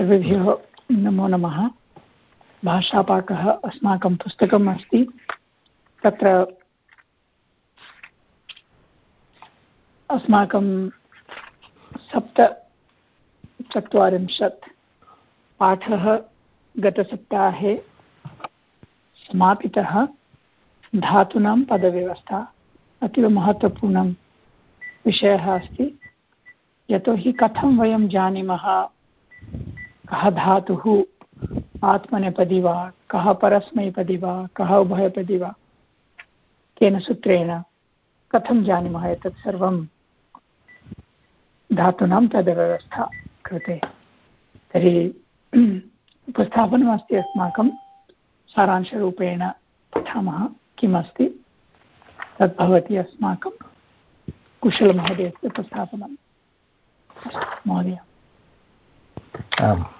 सर्वेभ्यः नमो नमः। भाषापाकः अस्माकं पुस्तकम् अस्ति। तत्र अस्माकं सप्तचत्वारिंशत् पाठः गतसप्ताहे समापितः। धातूनां पदव्यवस्था अतीवमहत्त्वपूर्णं विषयः अस्ति। यतोहि कथं वयं जानीमः? कः धातुः आत्मनेपदी वा कः परस्मैपदी वा कः उभयपदी वा केन सूत्रेण? कथं जानीमः एतत् सर्वं? धातूनां पदव्यवस्था कृते। तर्हि उपस्थापनमस्ति अस्माकं सारांशरूपेण पठामः। किमस्ति? तद् भवति अस्माकं कुशलमहोदयस्य उपस्थापनं महोदय। आम्।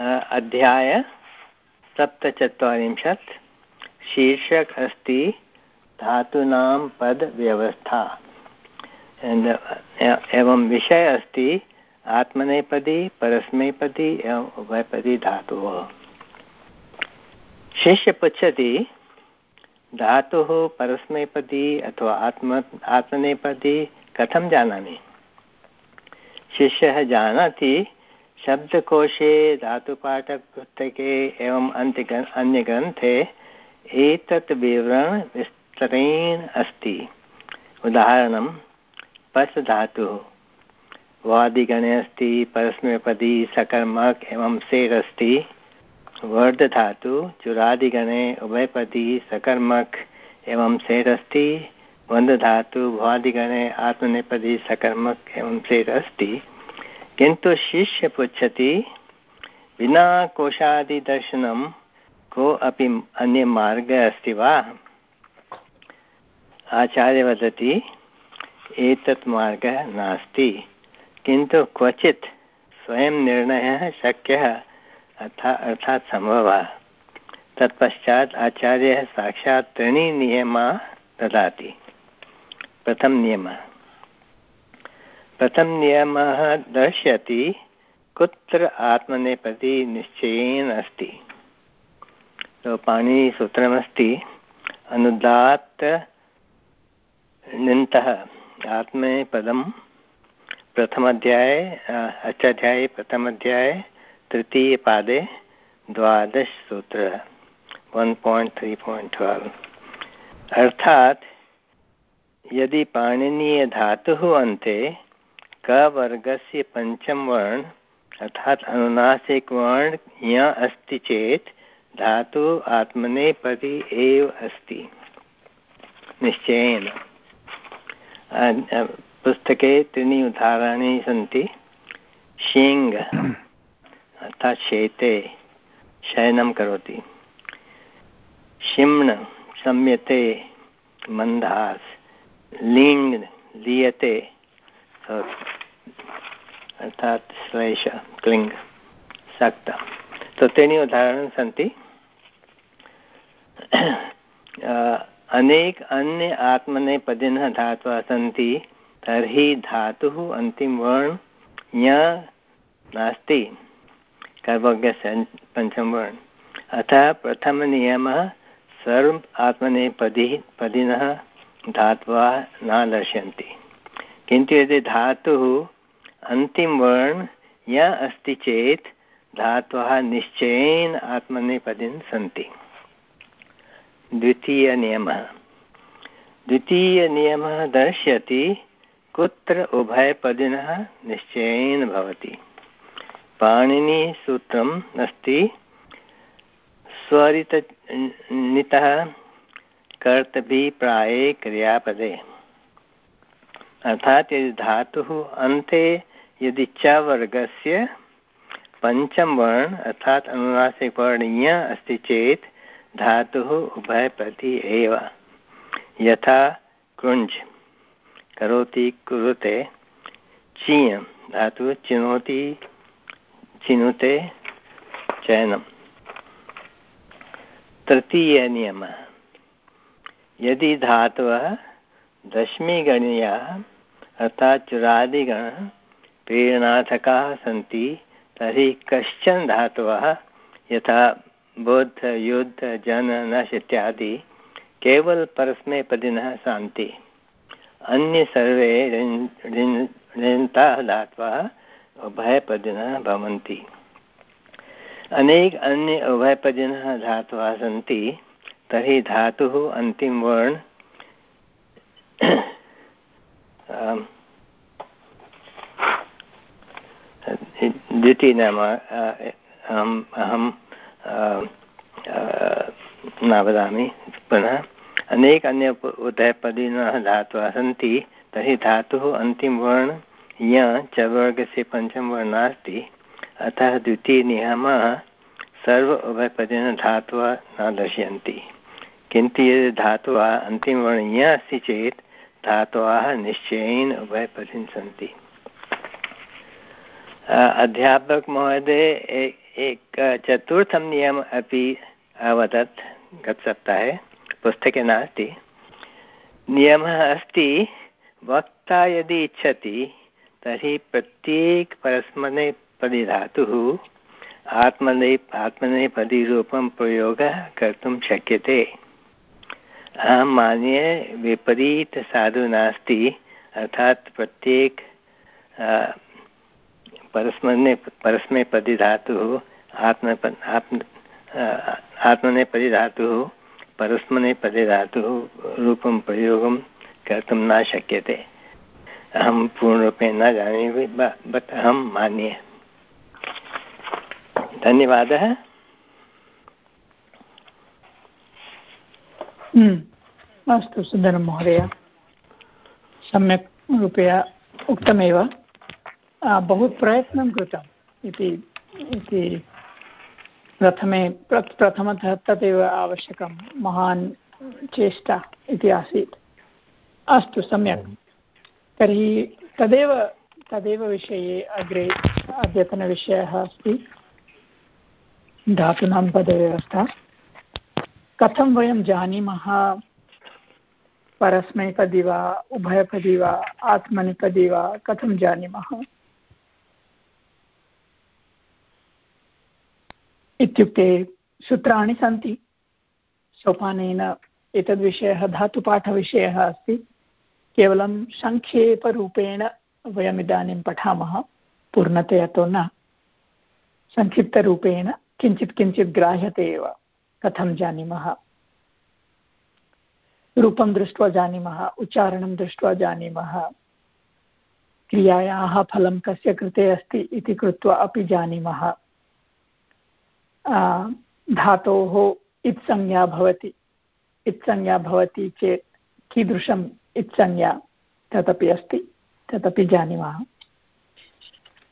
अध्याय सप्तचत्वारिंशत्। शीर्षक अस्ति, धातूनां पदव्यवस्था। एवं विषय अस्ति, आत्मनेपदी, परस्मैपदी, एवं उभयपदी धातुः। शिष्य पृच्छति, धातुः परस्मैपदी अथवा आत्म, आत्मनेपदी, कथं जानामि? शिष्यः जानाति शब्दकोशे धातुपाठपुस्तके एवं अन्त्यग्रन् अन्यग्रन्थे एतत् विवरण विस्तरेण अस्ति। उदाहरणं पस् धातुः वादिगणे अस्ति, परस्मैपदी, सकर्मक एवं सेर् अस्ति। वर्धधातु, चुरादिगणे, उभयपदी, सकर्मक एवं सेर् अस्ति। वन्दधातु भवादिगणे आत्मनेपदी, सकर्मक एवं सेर् अस्ति। किन्तु शिष्य पृच्छति, विना कोशादिदर्शनं को अपि अन्यमार्गः अस्ति वा? आचार्य वदति, एतत् मार्गः नास्ति। किन्तु क्वचित् स्वयं निर्णयः शक्यः अथा, अर्थात् सम्भवः। तत्पश्चात् आचार्यः साक्षात् त्रीणि नियमाः ददाति। प्रथमनियमः प्रथमनियमः दर्शयति? कुत्र आत्मनेपदी निश्चयेन अस्ति? तो पाणिसूत्रमस्ति अनुदात्त निन्तः आत्मनेपदं। प्रथमाध्याये अष्टाध्याये, प्रथमाध्याये, तृतीयपादे, द्वादशसूत्र। One point three point twelve अर्थात्, यदि पाणिनीयधातुः अन्ते कवर्गस्य पञ्चम वर्ण अर्थात् अनुनासिक वर्ण य अस्ति चेत् धातु आत्मनेपदी एव अस्ति। निश्चयेन। पुस्तके त्रीणि उदाहरणानि सन्ति। शेङ् अर्थात् शेते, शयनं करोति। शिम्ण शम्यते मन्दास् लिङ् लीयते। अर्थात् श्लेष क्लिङ् सक्त तो त्रीणि उदाहरणानि सन्ति अनेक अन्य आत्मनेपदिनः धातवः सन्ति तर्हि धातुः अन्तिमवर्ण य नास्ति कर्मज्ञस्य पञ्चमवर्ण अतः प्रथमनियमः सर्व आत्मनेपदी पदिनः धात्वः न दर्शन्ति किन्तु यदि धातुः अन्तिमवर्ण य अस्ति चेत् धात्वः निश्चयेन आत्मनेपदिन सन्ति। द्वितीयनियमः। द्वितीयनियमः दर्शयति कुत्र उभयपदिनः निश्चयेन भवति। पाणिनिसूत्रम् अस्ति। स्वरितनितः कर्तभिप्राये क्रियापदे। अर्थात् यदि धातुः अन्ते यदि च वर्गस्य पञ्चम वर्ण अर्थात् अनुनासिकवर्णीय अस्ति चेत् धातुः उभयप्रति एव। यथा कृञ्ज्, करोति कुरुते, चीय, धातुः चिनोति, चिनुते चयनम् तृतीयनियमः। यदि धातवः दशमीगणीयाः अर्थात् चुरादिगणः प्रेरणार्थकाः सन्ति, तर्हि कश्चन धातवः, यथा बुद्ध, युद्ध, जन नश इत्यादि केवल परस्मैपदिनः सन्ति अन्ये सर्वे ऋन्ताः धातवः उभयपदिनः भवन्ति। अनेक अन्य उभयपदिनः धातवः सन्ति, तर्हि धातुः अन्तिमवर्ण द्वितीय नाम अहम् अहं न वदामि पुनः अनेक अन्य उदयपदिनः धातवः सन्ति तर्हि धातुः अन्तिमवर्ण य च वर्गस्य पञ्चमवर्णः नास्ति अतः द्वितीयनियमः सर्व उभयपदिन धातवः न दर्शयन्ति किन्तु यदि धातवः अन्तिमवर्ण य अस्ति चेत् धातवः निश्चयेन उभयपदिन सन्ति अध्यापक महोदय एक चतुर्थं नियम अपि अवदत् गतसप्ताहे पुस्तके नास्ति। नियमः अस्ति, वक्ता यदि इच्छति, तर्हि प्रत्येक परस्मनेपदी आत्मने, आत्मनेपदीरूपं प्रयोगः कर्तुं शक्यते। अहं मान्ये विपरीतसाधु नास्ति, अर्थात् प्रत्येक परस्मने परस्मैपदी धातुः आत्म आत्मनेपदी धातुः परस्मनेपदी धातुः रूपं प्रयोगं कर्तुं न शक्यते। अहं पूर्णरूपेण न जानामि बट् अहं मान्ये। धन्यवादः। अस्तु सुन्दरं महोदय। सम्यक् रूपया उक्तमेव। बहु प्रयत्नं कृतम् इति इति प्रथमे प्रथमतः तदेव आवश्यकं, महान् चेष्टा इति आसीत्। अस्तु, सम्यक्। तर्हि तदेव तदेव विषये अग्रे अद्यतनविषयः अस्ति। धातूनां पदव्यवस्था। कथं वयं जानीमः? परस्मैपदी वा उभयपदी वा आत्मनिपदी वा कथं जानीमः? इत्युक्ते सूत्राणि सन्ति। सोपानेन एतद्विषयः धातुपाठविषयः अस्ति। केवलं सङ्क्षेपरूपेण वयमिदानीं पठामः, पूर्णतया तु न। संक्षिप्तरूपेण किञ्चित् किञ्चित् ग्राह्यते एव। कथं जानीमः? रूपं दृष्ट्वा जानीमः, उच्चारणं दृष्ट्वा जानीमः, क्रियायाः फलं कस्य कृते अस्ति इति कृत्वा अपि जानीमः। धातोः इत्संज्ञा भवति। इत्संज्ञा भवति चेत् कीदृशम् इत्संज्ञा तदपि अस्ति, तदपि जानीमः।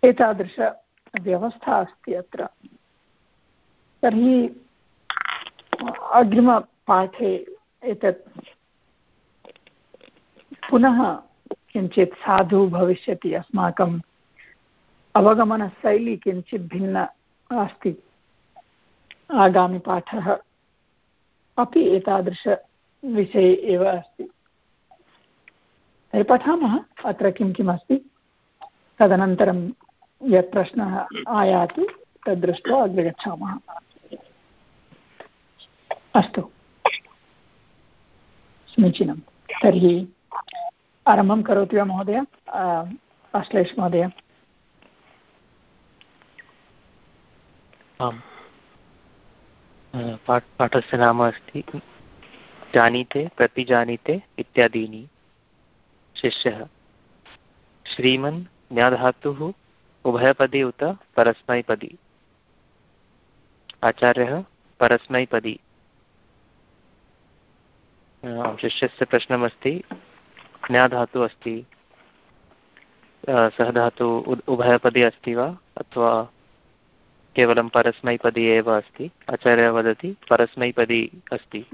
एतादृशव्यवस्था अस्ति अत्र। तर्हि अग्रिमपाठे एतत् पुनः किञ्चित् साधु भविष्यति अस्माकम् अवगमनशैली किञ्चित् भिन्ना अस्ति। आगामिपाठः अपि एतादृशविषये एव अस्ति। तर्हि पठामः, अत्र किं किम् अस्ति? तदनन्तरं यत् प्रश्नः आयाति तद् दृष्ट्वा अग्रे गच्छामः। अस्तु। समीचीनं। तर्हि आरम्भं करोति वा महोदय? अश्लेष महोदय। आम्। पाठ, पाठस्य नाम अस्ति, जानीते, प्रतिजानीते इत्यादीनि। शिष्यः, श्रीमन् ज्ञाधातुः उभयपदी उत परस्मैपदी। आचार्यः, परस्मैपदी। शिष्यस्य प्रश्नमस्ति। ज्ञाधातुः अस्ति। सः धातु उभयपदी अस्ति वा? अथवा केवलं परस्मैपदी एव अस्ति? आचार्यः वदति परस्मैपदी अस्ति।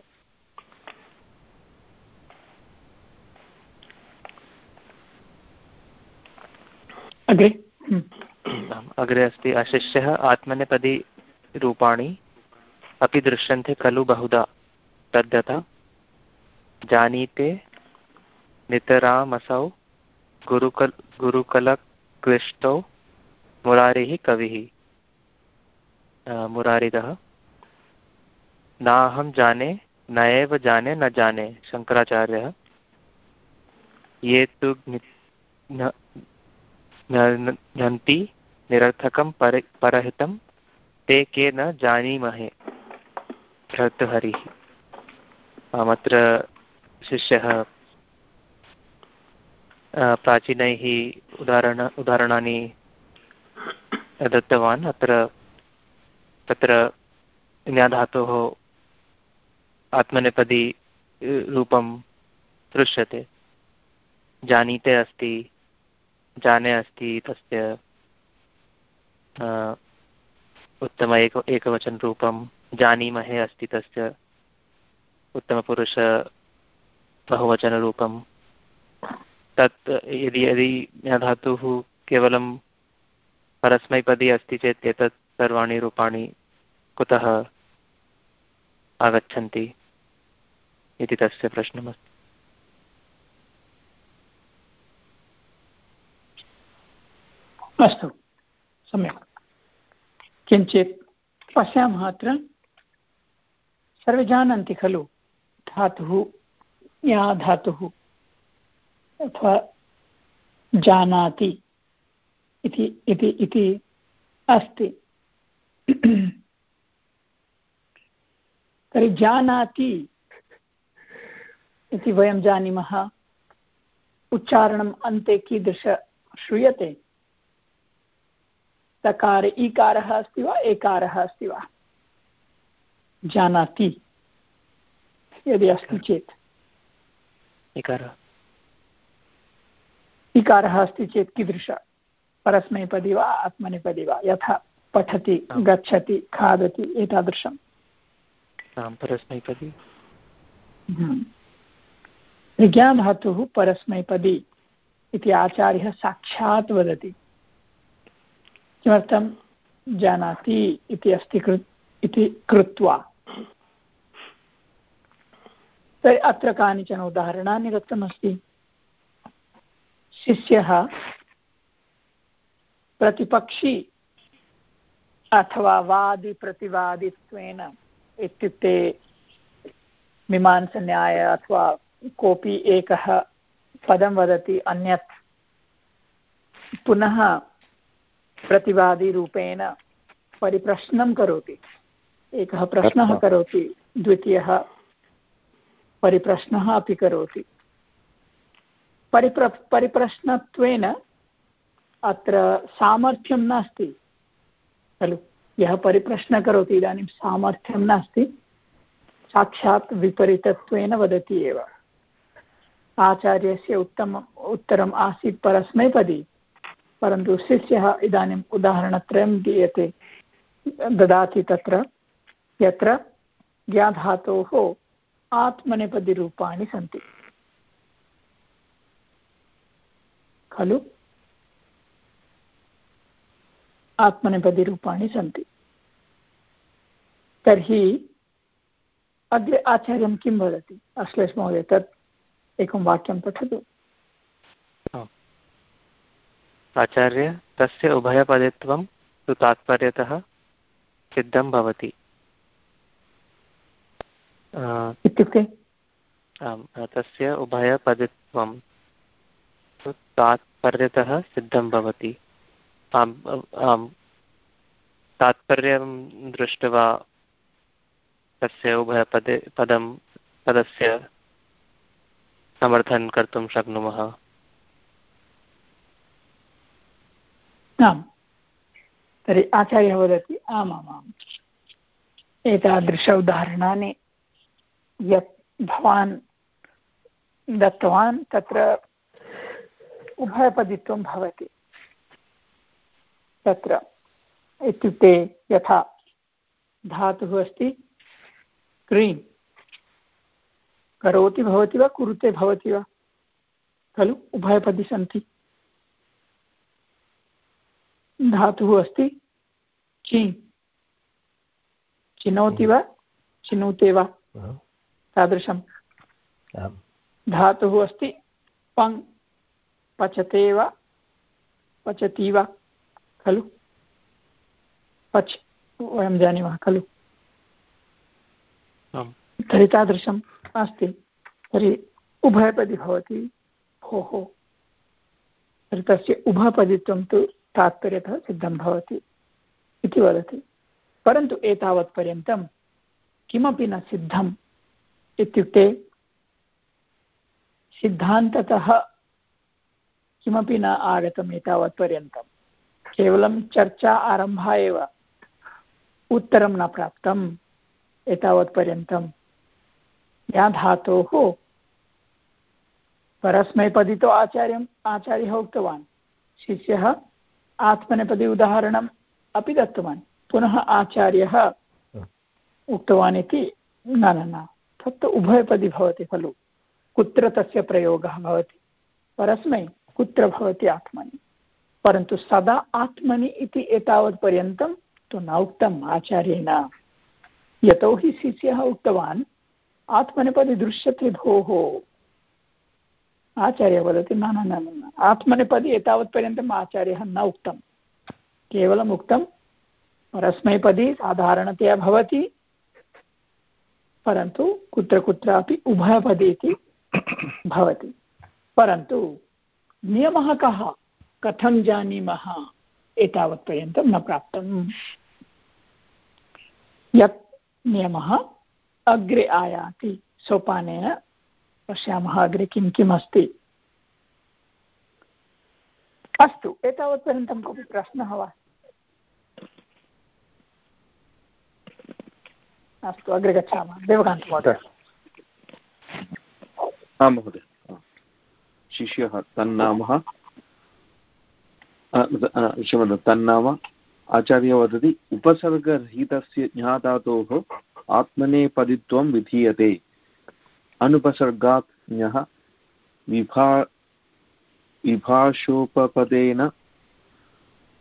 अग्रे। अग्रे अस्ति। अशिष्यः आत्मनेपदी रूपाणि अपि दृश्यन्ते खलु बहुधा। तद्यथा। जानीते, नितरामसौ, गुरुकल गुरुकलक्लिष्टौ मुरारिः कविः। मुरारिदः। नाहं जाने न एव जाने, न जाने शङ्कराचार्यः ये तु नन्ति निरर्थकं पर ते के न जानीमहे भर्तृहरिः अत्र शिष्यः प्राचीनैः उदाहरण, उदाहरणानि दत्तवान्। अत्र, तत्र न्याधातोः आत्मनेपदी रूपं दृश्यते। जानीते अस्ति, जाने अस्ति तस्य उत्तम एक, एकवचनरूपं। जानीमहे अस्ति तस्य उत्तमपुरुष बहुवचनरूपं। तत् यदि यदि धातुः केवलं परस्मैपदी अस्ति चेत् एतत् सर्वाणि रूपाणि कुतः आगच्छन्ति इति तस्य प्रश्नमस्ति। अस्तु, सम्यक्। किञ्चित् पश्यामः अत्र। सर्वे जानन्ति खलु धातुः या धातुः अथवा जानाति इति इति इति अस्ति। तर्हि जानाति इति वयं जानीमः। उच्चारणम् अन्ते कीदृश श्रूयते? तकारे ईकारः अस्ति वा, एकारः अस्ति वा? जानाति। यदि अस्ति चेत्। इकारः। इकारः अस्ति चेत् कीदृश? परस्मैपदी वा आत्मनेपदी वा? यथा पठति गच्छति खादति एतादृशम् परस्मैपदी। हम्म। विज्ञानधातुः परस्मैपदी इति आचार्यः साक्षात् वदति। किमर्थं जानाति इति अस्ति कृ इति कृत्वा? तर्हि अत्र कानिचन उदाहरणानि दत्तमस्ति। शिष्यः प्रतिपक्षी अथवा वादिप्रतिवादित्वेन इत्युक्ते मीमांसन्याय अथवा कोऽपि एकः पदं वदति अन्यत् पुनः प्रतिवादिरूपेण परिप्रश्नं करोति। एकः प्रश्नः करोति द्वितीयः परिप्रश्नः अपि करोति। परिप्र, परिप्रश्नत्वेन अत्र सामर्थ्यं नास्ति। खलु? यः परिप्रश्नः करोति, इदानीं सामर्थ्यं नास्ति। साक्षात् विपरीतत्वेन वदति एव। आचार्यस्य उत्तम उत्तरम् आसीत् परस्मैपदी, परन्तु शिष्यः इदानीम् उदाहरणत्रयं दीयते। ददाति तत्र, यत्र ज्ञाधातोः आत्मनेपदिरूपाणि सन्ति। खलु? आत्मनेपदिरूपाणि सन्ति। तर्हि अग्रे आचार्यं किं वदति? अश्लेष महोदय, तत् एकं वाक्यं पठतु। आचार्य, तस्य उभयपदित्वं तु तात्पर्यतः सिद्धं भवति। इत्युक्ते? आम् तस्य उभयपदित्वं तात्पर्यतः सिद्धं भवति। आम् आम् तात्पर्यं दृष्ट्वा तस्य उभयपदे पदं पदस्य समर्थनं कर्तुं शक्नुमः। आम् तर्हि आचार्यः वदति आमामाम् एतादृश उदाहरणानि यत् भवान् दत्तवान्, तत्र उभयपदित्वं भवति। तत्र इत्युक्ते यथा धातुः अस्ति, क्रीम्। करोति भवति वा, कुरुते भवति वा? खलु, उभयपदी सन्ति। धातुः अस्ति चि चिनोति वा, चिनुते वा? तादृशं धातुः अस्ति पङ् पचते वा? पचति वा? खलु? पच् वयं जानीमः खलु? तर्हि तादृशम् अस्ति। तर्हि उभयपदी भवति। भोः तर्हि तस्य उभयपदित्वं तु तात्पर्यतः सिद्धं भवति इति वदति। परन्तु एतावत्पर्यन्तं किमपि न सिद्धम्। इत्युक्ते सिद्धान्ततः किमपि न आगतम् एतावत्पर्यन्तं केवलं चर्चा आरम्भः एव उत्तरं न प्राप्तम् एतावत्पर्यन्तं या धातोः परस्मैपदितो आचार्यम् आचार्यः उक्तवान्। शिष्यः आत्मनेपदी उदाहरणम् अपि दत्तवान्। पुनः आचार्यः उक्तवान् इति न न न। तत्तु उभयपदी भवति खलु? कुत्र तस्य प्रयोगः भवति? परस्मै कुत्र भवति आत्मनि? परन्तु सदा आत्मनि इति एतावत्पर्यन्तं तु न उक्तम् आचार्येण। यतोहि शिष्यः उक्तवान्, आत्मनेपदि दृश्यते भोः। आचार्यः वदति, न न न न आत्मनेपदि एतावत्पर्यन्तम् आचार्यः न उक्तं केवलम् उक्तं परस्मैपदी साधारणतया भवति परन्तु कुत्र कुत्रापि उभयपदी इति भवति। परन्तु नियमः कः? कथं जानीमः? एतावत्पर्यन्तं न प्राप्तम्। यत् नियमः अग्रे आयाति, सोपानेन पश्यामः अग्रे किं किम् अस्ति। अस्तु एतावत्पर्यन्तं कोऽपि प्रश्नः वा? अस्तु, अग्रे गच्छामः। देवकान्तमहोदय आं महोदय। शिष्यः तन्नाम। तन्नाम। आचार्य वदति, उपसर्गरहितस्य ज्ञाधातोः आत्मनेपदित्वं विधीयते। अनुपसर्गात् ज्ञः विभा, विभाषोपपदेन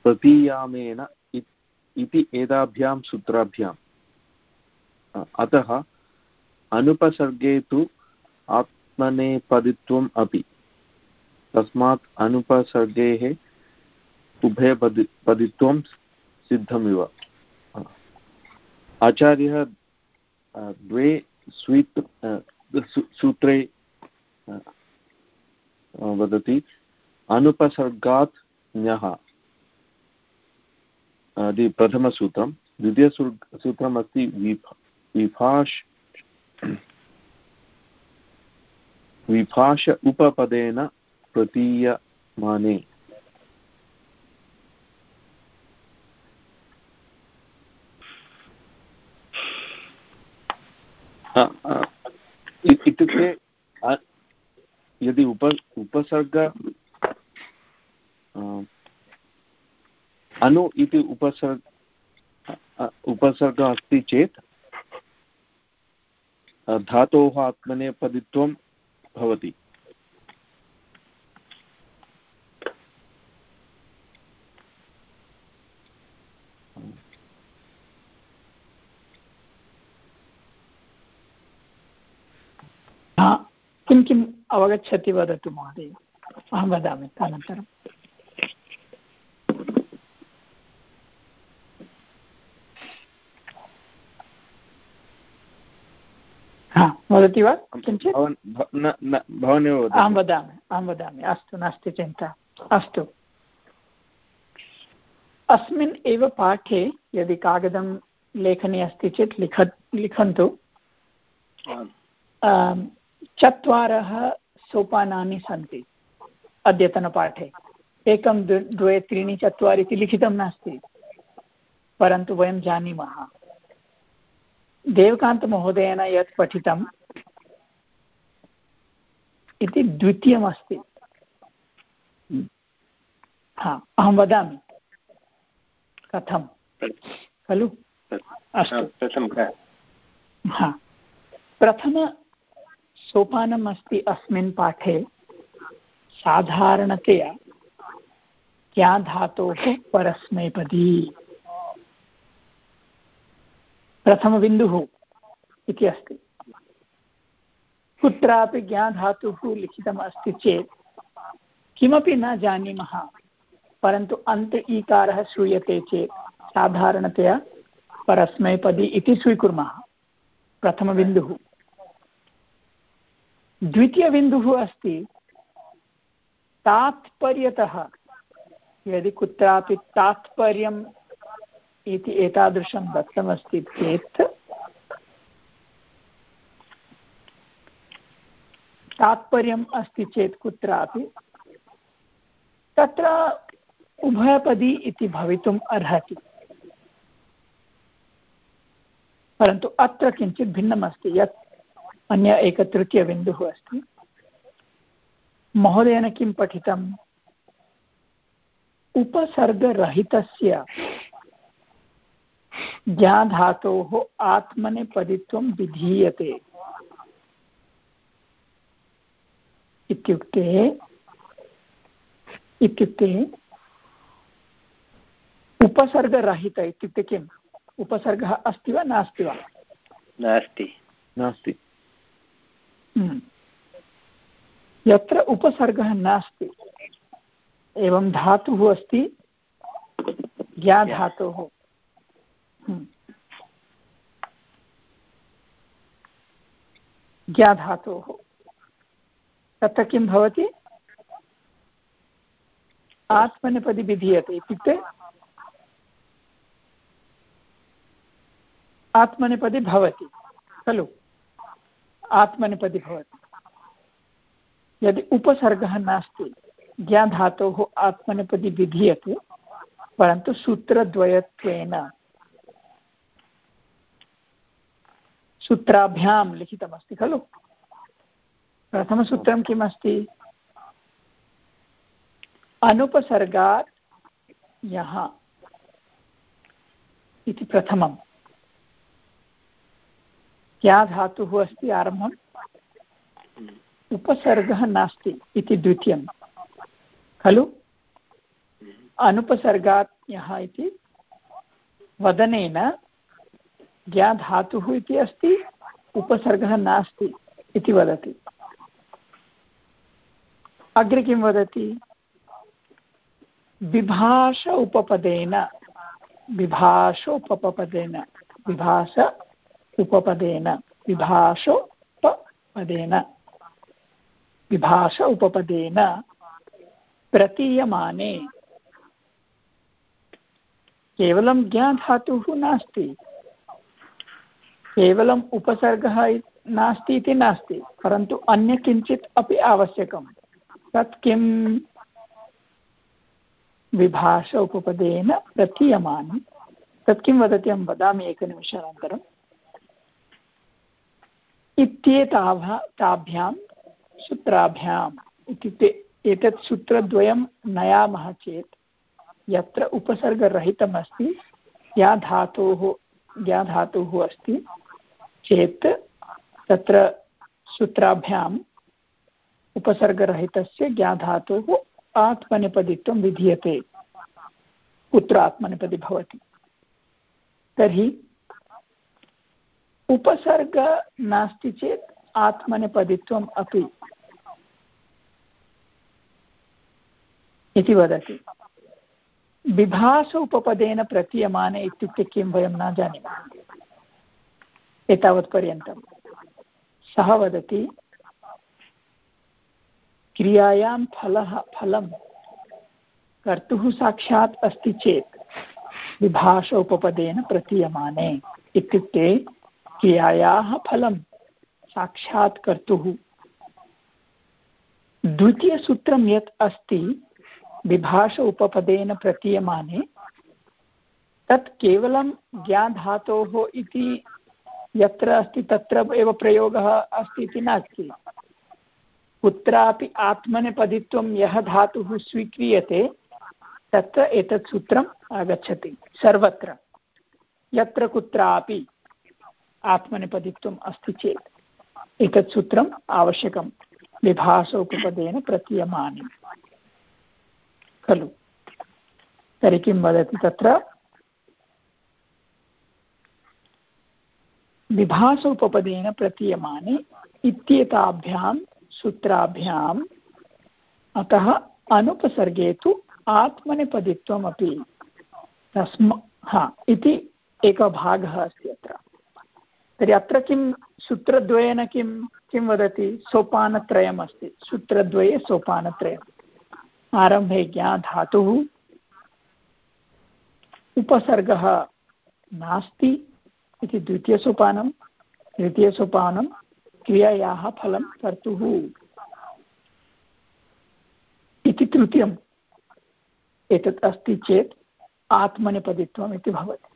प्रतीयामेन इति एताभ्यां सूत्राभ्याम्। अतः अनुपसर्गे तु आत्मनेपदित्वम् अपि। तस्मात् अनुपसर्गेः उभयपदि पदित्वं सिद्धमिव। आचार्यः द्वे स्वीत् सूत्रे वदति, अनुपसर्गात् ज्ञः प्रथमसूत्रं। द्वितीयसू सूत्रमस्ति विभा विभाष विभाष उपपदेन प्रतीयमाने। इत्युक्ते यदि उप उपसर्ग अनु इति उपसर्ग उपसर्गः अस्ति चेत् धातोः आत्मनेपदित्वं भवति। किं किम् अवगच्छति वदतु महोदय? अहं वदामि अनन्तरम्। वदति वा? किञ्चित्? अहं वदामि अहं वदामि। अस्तु नास्ति चिन्ता। अस्तु। अस्मिन् एव पाठे यदि कागदं लेखनी अस्ति चेत् लिख लिखन्तु। चत्वारः सोपानानि सन्ति अद्यतनपाठे। एकं द्वे त्रीणि चत्वारि इति लिखितं नास्ति। परन्तु वयं जानीमः। देवकान्तमहोदयेन यत् पठितम् इति द्वितीयमस्ति। हा अहं वदामि। कथं? खलु? अस्तु। हा प्रथमसोपानम् अस्ति अस्मिन् पाठे। साधारणतया क्या धातोः परस्मैपदी? प्रथमबिन्दुः इति अस्ति। कुत्रापि ज्ञाधातुः लिखितम् अस्ति चेत् किमपि न जानीमः, परन्तु अन्ते ईकारः श्रूयते चेत् साधारणतया परस्मैपदी इति स्वीकुर्मः। प्रथमबिन्दुः। द्वितीयबिन्दुः अस्ति, तात्पर्यतः यदि कुत्रापि तात्पर्यम् इति एतादृशं दत्तमस्ति चेत् तात्पर्यम् अस्ति चेत् कुत्रापि, तत्र उभयपदी इति भवितुम् अर्हति। परन्तु अत्र किञ्चित् भिन्नम् अस्ति यत् अन्य एकतृतीयबिन्दुः अस्ति। महोदयेन किं पठितम् उपसर्गरहितस्य ज्ञाधातोः आत्मनेपदित्वं विधीयते। इत्युक्ते इत्युक्ते उपसर्गरहित इत्युक्ते किम् उपसर्गः अस्ति वा नास्ति वा? नास्ति। नास्ति। हम्म। यत्र उपसर्गः नास्ति एवं धातुः अस्ति ज्ञाधातोः हम्म। ज्ञाधातोः तत्र किं भवति? आत्मनेपदी विधीयते इत्युक्ते आत्मनेपदी भवति, खलु? आत्मनेपदी भवति। यदि उपसर्गः नास्ति, ज्ञाधातोः आत्मनेपदी विधीयते, परन्तु सूत्रद्वयत्वेन। सूत्राभ्यां लिखितमस्ति, खलु? प्रथमसूत्रं किम् अस्ति अनुपसर्गात् यः इति प्रथमम् क्या धातुः अस्ति आरम्भम्? उपसर्गः नास्ति इति द्वितीयं। खलु? अनुपसर्गात् यः इति वदनेन ज्ञा धातुः इति अस्ति, उपसर्गः नास्ति इति वदति। अग्रे किं वदति। विभाष उपपदेन। विभाष उपपदेन। विभाष उपपदेन। विभाषोपपदेन विभाष उपपदेन। प्रतीयमाने। केवलं ज्ञाधातुः नास्ति। केवलम् उपसर्गः नास्ति इति नास्ति, परन्तु अन्य किञ्चित् अपि आवश्यकम्। तत् किं विभाष उपपदेन प्रतीयमानं। तत् किं वदति अहं वदामि एकनिमिषानन्तरम् इत्येताभा ताभ्यां सूत्राभ्याम् इत्युक्ते एतत् सूत्रद्वयं नयामः चेत् यत्र उपसर्गरहितमस्ति, या धातोः या धातुः अस्ति चेत् तत्र सूत्राभ्यां उपसर्गरहितस्य ज्ञाधातुः आत्मनिपदित्वं विधीयते। कुत्र आत्मनिपदि भवति। तर्हि उपसर्ग नास्ति चेत् आत्मनिपदित्वम् अपि विभास उपपदेन प्रतीयमाने किं वयं न जानीमः। एतावत्पर्यन्तं सः वदति क्रियायां फलः फलं कर्तुः साक्षात् अस्ति चेत् विभाष उपपदेन प्रतीयमाने। इत्युक्ते क्रियायाः फलं साक्षात् कर्तुः। द्वितीयसूत्रं यत् अस्ति, विभाष उपपदेन प्रतीयमाने, तत् केवलं ज्ञाधातोः इति यत्र अस्ति तत्र एव प्रयोगः अस्ति इति नास्ति। कुत्रापि आत्मनेपदित्वं यः धातुः स्वीक्रियते, तत्र एतत् सूत्रम् आगच्छति, सर्वत्र। यत्र कुत्रापि आत्मनेपदित्वम् अस्ति चेत्, एतत् सूत्रम् आवश्यकं। विभाषोपपदेन प्रतीयमाने। खलु? तर्हि किं वदति तत्र? विभास उपपदेन प्रतीयमाने इत्येताभ्यां सूत्राभ्याम्। अतः अनुपसर्गे तु आत्मनेपदित्वमपि। तस्म, हा, इति एकः भागः अस्ति अत्र। तर्हि अत्र किं सूत्रद्वयेन किं किं वदति? सोपानत्रयम् अस्ति। सूत्रद्वये सोपानत्रयम्। आरम्भे ज्ञा धातुः। उपसर्गः नास्ति इति द्वितीयसोपानं, तृतीयसोपानं क्रियायाः फलं कर्तुः। इति तृतीयम्। एतत् अस्ति चेत् आत्मनेपदित्वम् इति भवति।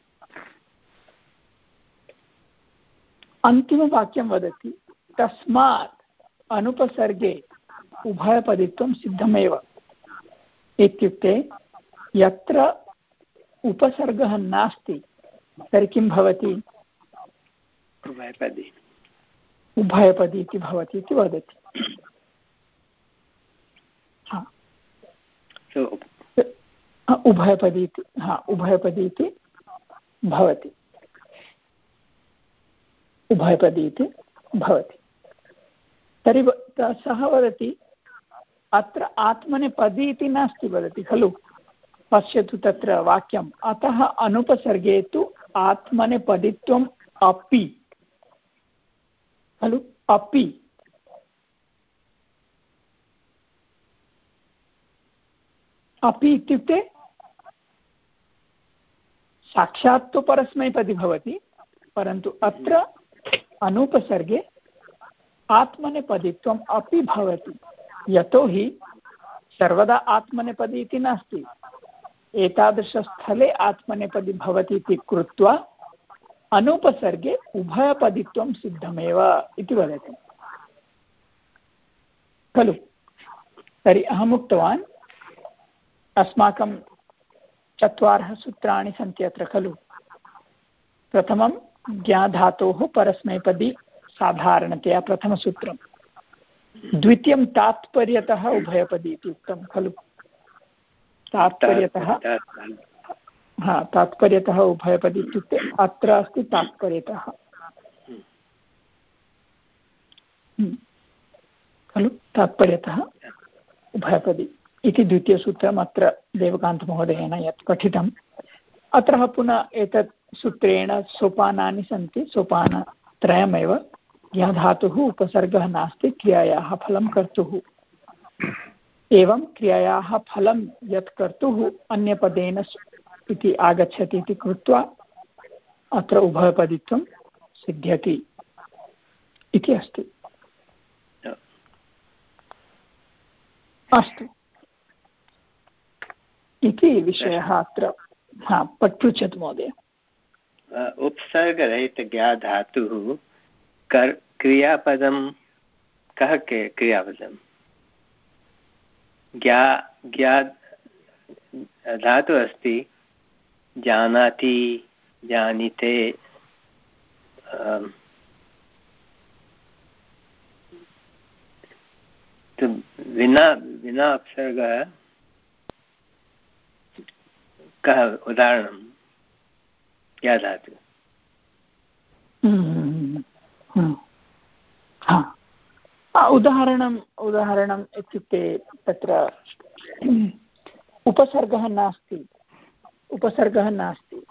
अन्तिमवाक्यं वदति, तस्मात् अनुपसर्गे उभयपदित्वं सिद्धमेव। इत्युक्ते, यत्र उपसर्गः नास्ति, तर्हि किं भवति? उभयपदी। उभयपदी इति भवति इति वदति। उभयपदी इति हा उभयपदी इति भवति। उभयपदी इति भवति। तर्हि सः वदति अत्र आत्मनेपदी इति नास्ति वदति खलु? पश्यतु तत्र वाक्यम्। अतः अनुपसर्गे तु आत्मनेपदित्वम् अपि। खलु अपि। अपि इत्युक्ते साक्षात् तु परस्मैपदी भवति, परन्तु अत्र अनुपसर्गे आत्मनेपदित्वम् अपि भवति, यतोहि सर्वदा आत्मनेपदी इति नास्ति। एतादृशस्थले आत्मनेपदी भवति इति कृत्वा अनुपसर्गे उभयपदित्वं सिद्धमेव इति वदति। खलु? तर्हि अहम् उक्तवान्, अस्माकं चत्वारः सूत्राणि सन्ति अत्र, खलु? प्रथमं, ज्ञाधातोः परस्मैपदी साधारणतया प्रथमसूत्रं। द्वितीयं, तात्पर्यतः उभयपदी इति उक्तं, खलु? तात्पर्यतः हा, तात्पर्यतः उभयपदी इत्युक्ते अत्र अस्ति तात्पर्यतः। हम्म। खलु? तात्पर्यतः उभयपदी इति द्वितीयसूत्रम् अत्र देवकान्तमहोदयेन यत् पठितम् अत्र पुनः एतत् सूत्रेण सोपानानि सन्ति, सोपानत्रयमेव। यः धातुः उपसर्गः नास्ति, क्रियायाः फलं कर्तुः। एवं क्रियायाः फलं यत् कर्तुः अन्यपदेन इति आगच्छति इति कृत्वा अत्र उभयपदित्वं सिद्ध्यति इति अस्ति। अस्तु। इति विषयः अत्र। हा पृच्छतु महोदय। उपसर्गरहितज्ञाधातुः कर्, क्रियापदं कः, क्रियापदं? ज्ञा ज्ञा, धातुः अस्ति। जानाति, जानीते। तो विना विना उपसर्गः कः उदाहरणं क्या धातु उदाहरणम् उदाहरणम् इत्युक्ते तत्र, उपसर्गः नास्ति। उपसर्गः नास्ति।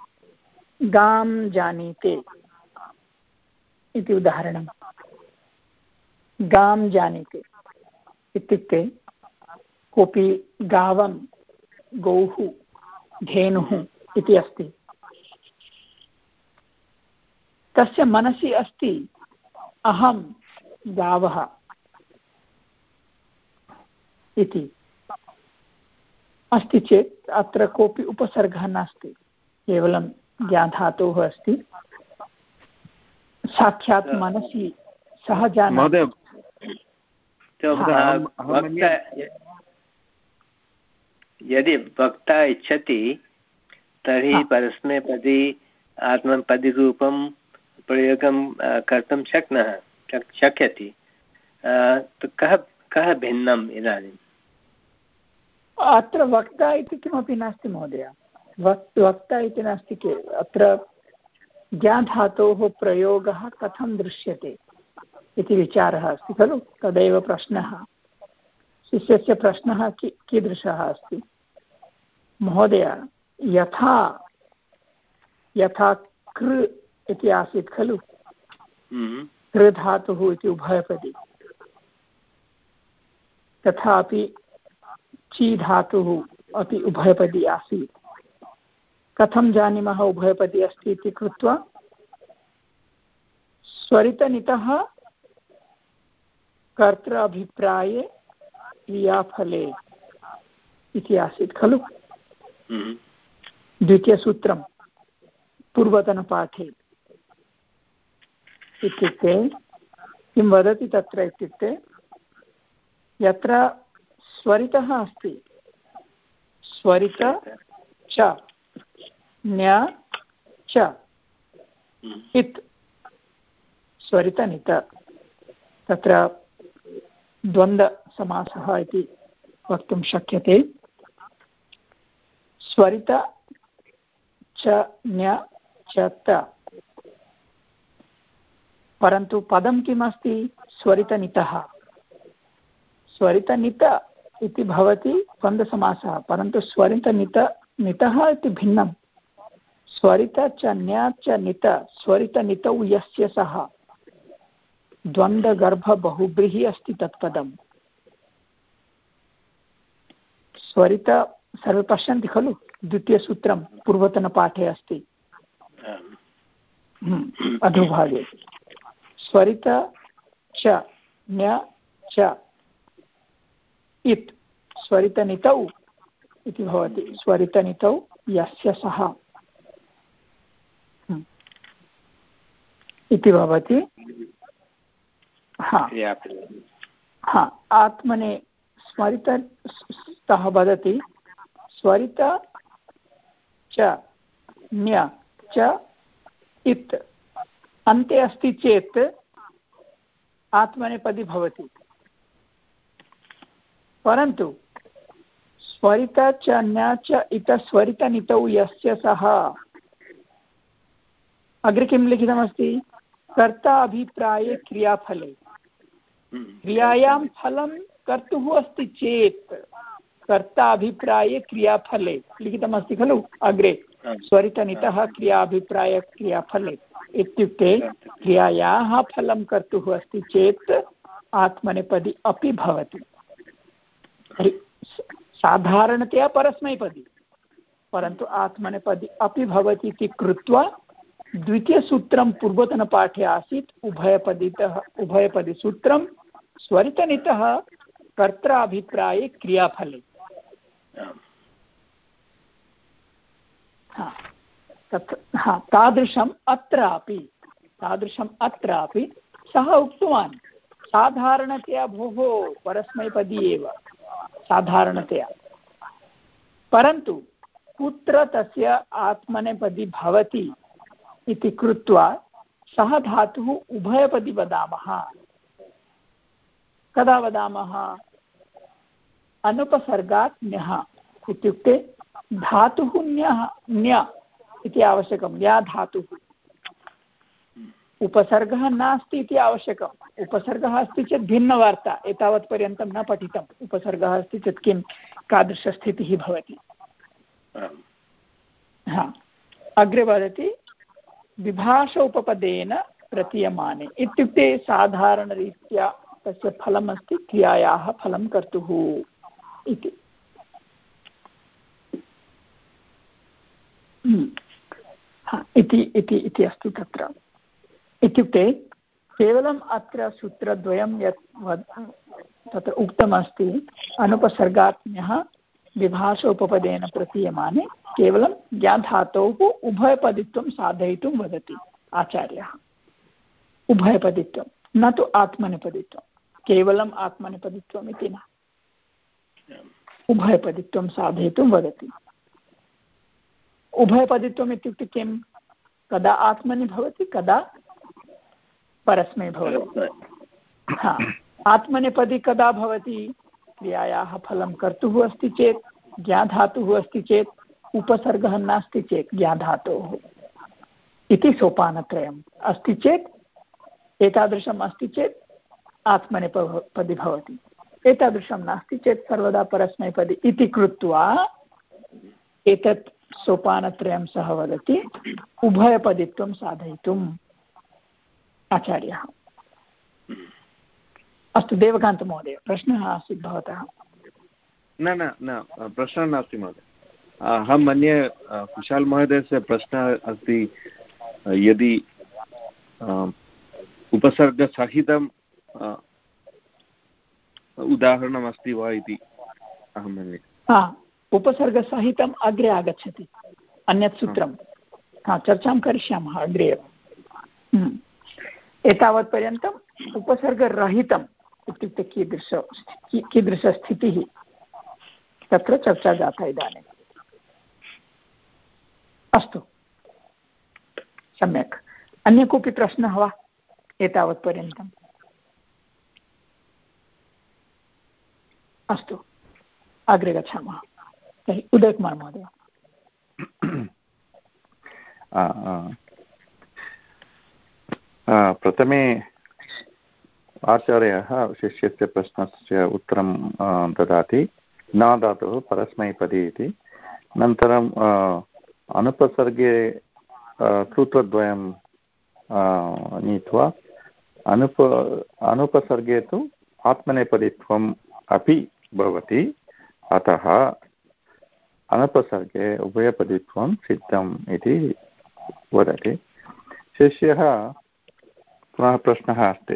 गां जानीते इति उदाहरणं। गां जानीते इत्युक्ते कोऽपि गावं, गौः, धेनुः इति अस्ति। तस्य मनसि अस्ति, अहं गावः इति। अस्ति चेत् अत्र कोऽपि उपसर्गः नास्ति केवलं ज्ञाधातोः अस्ति। साक्षात् मनसि सः जानाति। यदि वक्ता इच्छति तर्हि परस्मैपदी आत्मपदिरूपं प्रयोगं कर्तुं शक्नः शक्यति। कः कः भिन्नम् इदानीम्? अत्र वक्ता इति किमपि नास्ति महोदय। वक् वक्ता इति नास्ति के अत्र ज्ञाधातोः प्रयोगः कथं दृश्यते इति विचारः अस्ति खलु? तदेव प्रश्नः। शिष्यस्य प्रश्नः कि कीदृशः अस्ति? महोदय यथा यथा कृ इति आसीत् खलु? हम्म। कृधातुः इति उभयपदी। तथापि ची धातुः अपि उभयपदी आसीत्। कथं जानीमः उभयपदी अस्ति इति कृत्वा? स्वरितनितः कर्तृ अभिप्राये क्रियाफले इति आसीत् खलु। हम्म। द्वितीयसूत्रं पूर्वतनपाठे इत्युक्ते किं वदति तत्र इत्युक्ते यत्र स्वरितः अस्ति। स्वरित च न्य च, इत्। स्वरितनित। तत्र द्वन्द्वसमासः इति वक्तुं शक्यते। स्वरित च न्य च, त। परन्तु पदं किम् अस्ति स्वरितनितः। स्वरितनित इति भवति द्वन्द्वसमासः परन्तु स्वरितनित नितः इति भिन्नं स्वरित च न्य च नित स्वरितनितौ यस्य सः। द्वन्द्वगर्भबहुव्रीहि अस्ति तत्पदम्। स्वरित सर्वे पश्यन्ति खलु द्वितीयसूत्रं पूर्वतनपाठे अस्ति। हम्म, अधोभागे। स्वरित च न्य च इत् स्वरितनितौ इति भवति। स्वरितनितौ यस्य सः। हम्म, इति भवति। हा। हा। आत्मने वदति। स्वरित च न्य च इत्। अन्ते अस्ति चेत् आत्मनेपदी भवति। परन्तु स्वरित च न च इत स्वरितनितौ यस्य सः। अग्रे किं लिखितमस्ति? कर्ता अभिप्राये क्रियाफले। क्रियायां फलं कर्तुः अस्ति चेत् कर्ता अभिप्राये क्रियाफले। लिखितमस्ति खलु? अग्रे। स्वरितनितः क्रियाभिप्रायक्रियाफले इत्युक्ते क्रियायाः फलं कर्तुः अस्ति चेत् आत्मनेपदी अपि भवति। साधारणतया परस्मैपदी परन्तु आत्मनेपदी अपि भवति इति कृत्वा द्वितीयसूत्रं पूर्वतनपाठे आसीत्, उभयपदितः, उभयपदिसूत्रं स्वरितनितः कर्त्राभिप्राये क्रियाफले। तत्, हा, तादृशम् अत्रापि तादृशम् अत्रापि सः उक्तवान्, साधारणतया भोः परस्मैपदी एव। साधारणतया। परन्तु कुत्र तस्य आत्मनेपदी भवति इति कृत्वा सः धातुः उभयपदी वदामः। कदा वदामः? अनुपसर्गात् न्यः इत्युक्ते धातुः न्यः, न्य इति आवश्यकं। या धातुः। उपसर्गः नास्ति इति आवश्यकम्। उपसर्गः अस्ति चेत् भिन्नवार्ता, एतावत्पर्यन्तं न पठितम्। उपसर्गः अस्ति चेत् किं? कीदृशस्थितिः भवति। हा। अग्रे वदति, विभाष उपपदेन प्रतीयमाने। इत्युक्ते साधारणरीत्या तस्य फलमस्ति, क्रियायाः फलं कर्तुः। इति इति इति अस्ति तत्र। इत्युक्ते केवलम् अत्र सूत्रद्वयं यत् वद् तत्र उक्तमस्ति, अनुपसर्गात्म्यः विभाष उपपदेन प्रतीयमाने केवलं ज्ञाधातोः उभयपदित्वं साधयितुं वदति आचार्यः। उभयपदित्वं, न तु आत्मनेपदित्वं, केवलम् आत्मनेपदित्वम् इति न। उभयपदित्वं साधयितुं वदति। उभयपदित्वम् इत्युक्ते किं? कदा आत्मनि भवति, कदा परस्मै भवति। हा। आत्मनेपदी कदा भवति? क्रियायाः फलं कर्तुः अस्ति चेत् ज्ञाधातुः अस्ति चेत् उपसर्गः नास्ति चेत् ज्ञाधातोः। इति सोपानत्रयम् अस्ति चेत् एतादृशम् अस्ति चेत् आत्मनेपदी भवति। एतादृशं नास्ति चेत् सर्वदा परस्मैपदी इति कृत्वा एतत् सोपानत्रयं सः वदति उभयपदित्वं साधयितुम्। आचार्यः। अस्तु देवकान्तमहोदय प्रश्नः आसीत् भवतः। न न न प्रश्नः नास्ति महोदय। अहं मन्ये कुशाल् महोदयस्य प्रश्नः अस्ति यदि उपसर्गसहितं उदाहरणमस्ति वा इति अहं मन्ये। हा उपसर्गसहितम् अग्रे आगच्छति अन्यत् सूत्रं। हा चर्चां करिष्यामः अग्रे एव। हम्म। एतावत्पर्यन्तम् उपसर्गरहितम् इत्युक्ते कीदृश कीदृशस्थितिः तत्र चर्चा जाता इदानीम् अस्तु। सम्यक्। अन्य कोऽपि प्रश्नः वा एतावत्पर्यन्तम् अस्तु। अग्रे गच्छामः। तर्हि उदयकुमार् महोदय प्रथमे आचार्यः शिष्यस्य प्रश्नस्य उत्तरं ददाति। न धातुः परस्मैपदी इति। अनन्तरम् अनुपसर्गे सूत्रद्वयं नीत्वा, अनुप, अनुपसर्गे तु आत्मनेपदित्वम् अपि भवति। अतः अनुपसर्गे उभयपदित्वं सिद्धम् इति वदति। शिष्यः पुनः प्रश्नः अस्ति।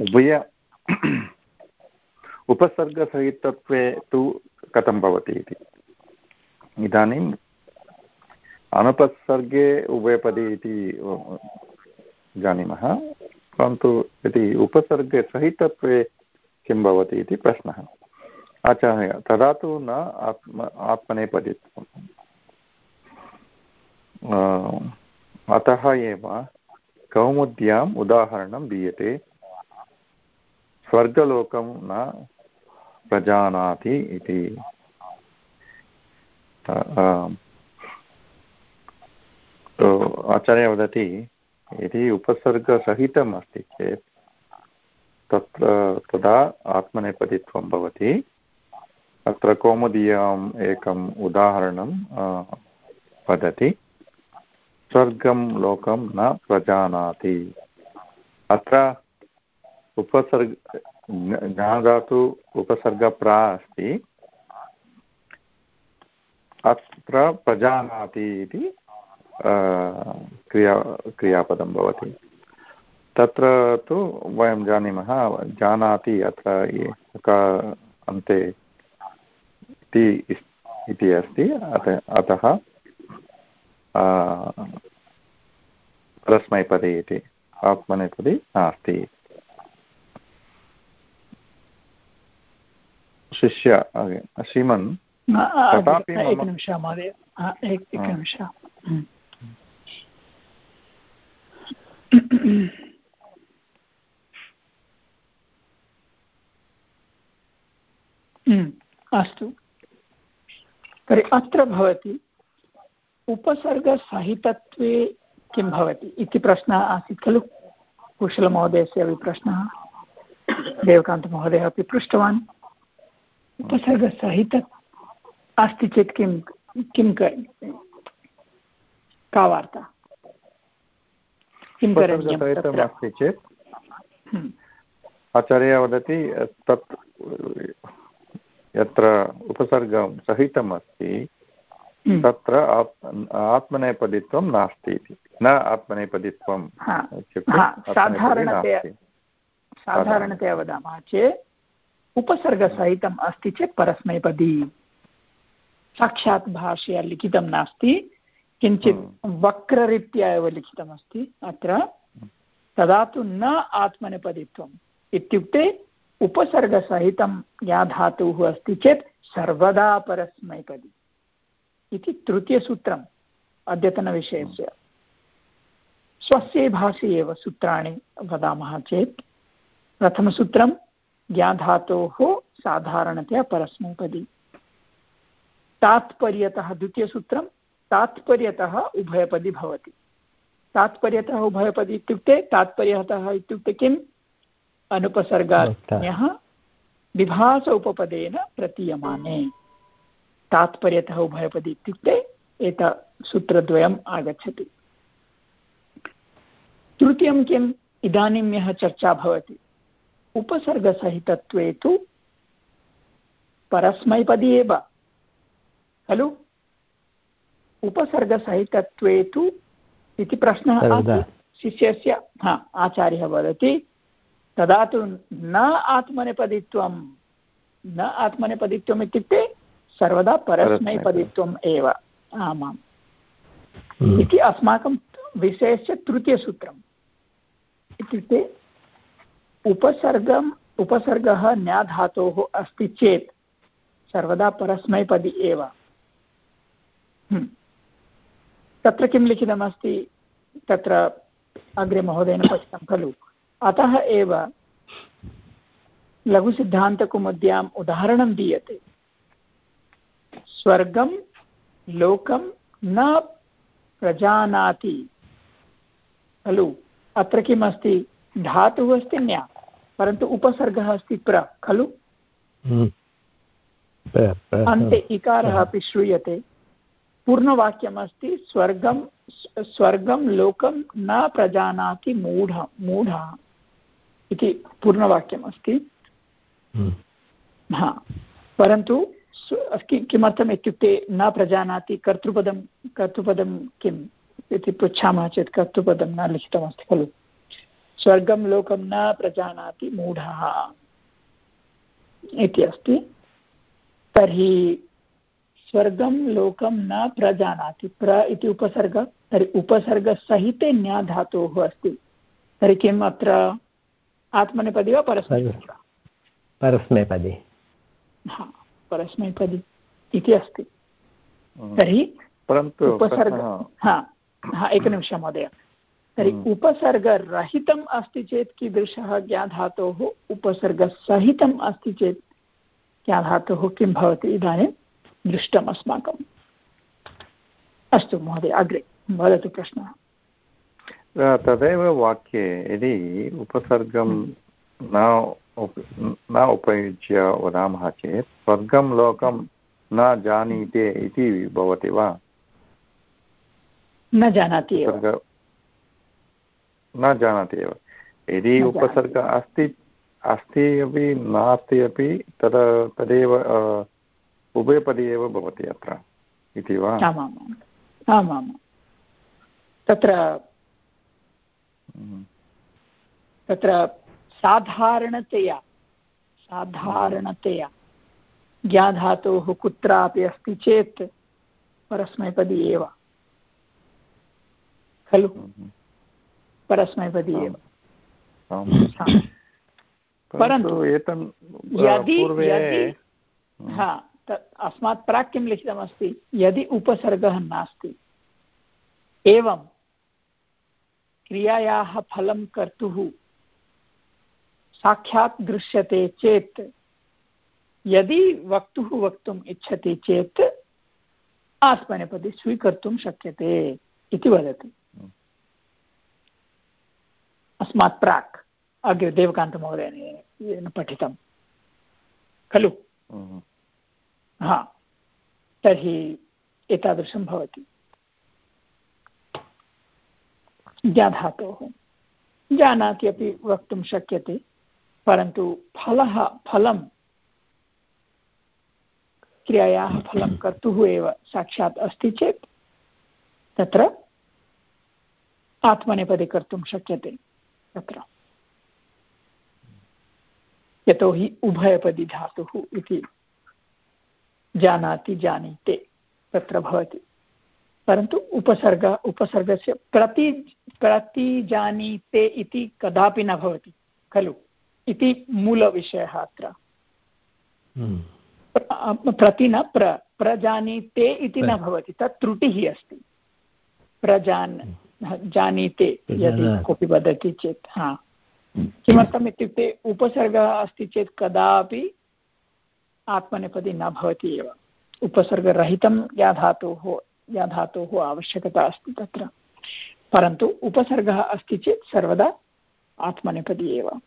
उभय उपसर्गसहितत्वे तु कथं भवति इति। इदानीम् अनुपसर्गे उभयपदी इति जानीमः। परन्तु यदि उपसर्गसहितत्वे किं भवति इति प्रश्नः। आचार्य, तदा तु न आत्म आत्मनेपदित्वम् अतः एव कौमुद्याम् उदाहरणं दीयते। स्वर्गलोकं न प्रजानाति इति। आचार्य वदति, यदि उपसर्गसहितम् अस्ति चेत्, तत्र, तदा आत्मनेपदित्वं भवति। अत्र कौमुदीयाम् एकम् उदाहरणं वदति। स्वर्गं लोकं न प्रजानाति। अत्र उपसर्ग ज्ञाधातु उपसर्गप्रा अस्ति। अत्र प्रजानाति इति क्रिया, क्रियापदं भवति। तत्र तु वयं जानीमः, जानाति अत्र अन्ते इति अस्ति। अत अतः परस्मैपदी इति आत्मनेपदी नास्ति। शिष्य श्रीमन् एकनिमिषः महोदय। एकनिमिषः। हम्म, अस्तु। तर्हि अत्र भवति उपसर्गसहितत्वे किं भवति इति प्रश्नः आसीत् खलु? कुशलमहोदयस्य अपि प्रश्नः। देवकान्तमहोदयः अपि पृष्टवान्। उपसर्गसहित अस्ति चेत् किं किं का वार्ता? किं करणीयम् चेत्। हम्म। आचार्यः वदति तत् यत्र उपसर्गं सहितम् अस्ति। तत्र आत्मनेपदित्वं नास्ति इति। न आत्मनेपदित्वं साधारणतया साधारणतया वदामः चेत् उपसर्गसहितम् अस्ति चेत् परस्मैपदी। साक्षात् भाषया लिखितं नास्ति। किञ्चित् हम्म। वक्ररीत्या एव लिखितमस्ति अत्र। तदा तु न आत्मनेपदित्वम् इत्युक्ते उपसर्गसहितं या धातुः अस्ति चेत् सर्वदा परस्मैपदी। इति तृतीयसूत्रम्, अद्यतनविषयस्य। स्वस्य भाषे एव सूत्राणि वदामः चेत्, प्रथमसूत्रं ज्ञाधातोः साधारणतया परस्मैपदी। तात्पर्यतः द्वितीयसूत्रं तात्पर्यतः उभयपदी भवति। तात्पर्यतः उभयपदी इत्युक्ते, तात्पर्यतः इत्युक्ते किम्? अनुपसर्गाज्ञः, विभास उपपदेन प्रतीयमाने। तात्पर्यतः उभयपदी इत्युक्ते एत सूत्रद्वयम् आगच्छति। तृतीयं किम्? इदानीं यः चर्चा भवति। उपसर्गसहितत्वे तु परस्मैपदी एव। खलु? उपसर्गसहितत्वे तु इति प्रश्नः शिष्यस्य हा आचार्यः वदति तदा तु न आत्मनेपदित्वं न आत्मनेपदित्वम् इत्युक्ते सर्वदा परस्मैपदित्वम् एव। आमाम्। हम्म। इति अस्माकं विषयस्य तृतीयसूत्रम्। इत्युक्ते उपसर्गम् उपसर्गः न्याधातोः अस्ति चेत् सर्वदा परस्मैपदी एव। हम्म। तत्र किं लिखितमस्ति? तत्र अग्रे महोदयेन पठितं खलु। अतः एव लघुसिद्धान्तकुमुद्याम् उदाहरणं दीयते। स्वर्गं लोकं न प्रजानाति। खलु? अत्र किम् अस्ति? धातुः अस्ति न्या परन्तु उपसर्गः अस्ति प्र खलु? हम्म। अन्ते इकारः अपि श्रूयते। पूर्णवाक्यमस्ति स्वर्गं स्वर्गं लोकं न प्रजानाति मूढ मूढः इति पूर्णवाक्यमस्ति हम्म। हा। परन्तु किमर्थम् इत्युक्ते न प्रजानाति कर्तृपदं कर्तृपदं किम् इति पृच्छामः चेत् कर्तृपदं न लिखितमस्ति खलु। स्वर्गं लोकं न प्रजानाति मूढः इति अस्ति। तर्हि स्वर्गं लोकं न प्रजानाति प्र इति उपसर्ग तर्हि उपसर्गसहिते न्याधातोः अस्ति। तर्हि किम् अत्र? आत्मनेपदी वा परस्मैपदी? वा परस्मैपदी। हा। परस्मैपदी इति अस्ति। तर्हि उपसर्ग हा हा एकनिमिषं महोदय। तर्हि उपसर्गरहितम् अस्ति चेत् कीदृशः ज्ञाधातोः उपसर्गसहितम् अस्ति चेत् ज्ञाधातुः किं भवति इदानीं दृष्टम् अस्माकम्? अस्तु महोदय अग्रे वदतु प्रश्नः। तदेव वाक्ये यदि उपसर्गं न न उपयुज्य वदामः चेत् स्वर्गं लोकं न जानीते इति भवति वा? न जानाति न जानाति एव। यदि उपसर्ग अस्ति अस्ति अपि नास्ति अपि तद् तदेव उभयपदी एव भवति अत्र इति वा? आमाम् आमाम् तत्र हम्म। तत्र साधारणतया साधारणतया ज्ञाधातोः कुत्रापि अस्ति चेत् परस्मैपदी एव। खलु? परस्मैपदी एव। परन्तु यदि हा अस्मात् प्राक् किं लिखितमस्ति यदि उपसर्गः नास्ति एवं क्रियायाः फलं कर्तुः साक्षात् दृश्यते चेत्। यदि वक्तुः वक्तुम् इच्छति चेत् आत्मनेपदी स्वीकर्तुं शक्यते इति वदति। अस्मात् प्राक्। अग्रे देवकान्तमहोदयेन पठितं। खलु? हा। तर्हि एतादृशं भवति। ज्ञाधातोः। जानाति अपि वक्तुं शक्यते। परन्तु फलः फलं क्रियायाः फलं कर्तुः एव साक्षात् अस्ति चेत् तत्र आत्मनेपदे कर्तुं शक्यते तत्र। यतोहि उभयपदी धातुः इति जानाति जानीते तत्र भवति। परन्तु उपसर्ग उपसर्गस्य प्रति प्रतिजानीते इति कदापि न भवति खलु? इति मूलविषयः अत्र। हम्म। प्रति न प्र प्रजानीते इति न भवति तत् त्रुटिः अस्ति। प्रजान् जानीते यदि कोऽपि वदति चेत् हा। किमर्थम् इत्युक्ते उपसर्गः अस्ति चेत् कदापि आत्मनेपदी न भवति एव। उपसर्गरहितं या धातोः या धातोः आवश्यकता अस्ति तत्र। परन्तु उपसर्गः अस्ति चेत् सर्वदा आत्मनेपदी एव।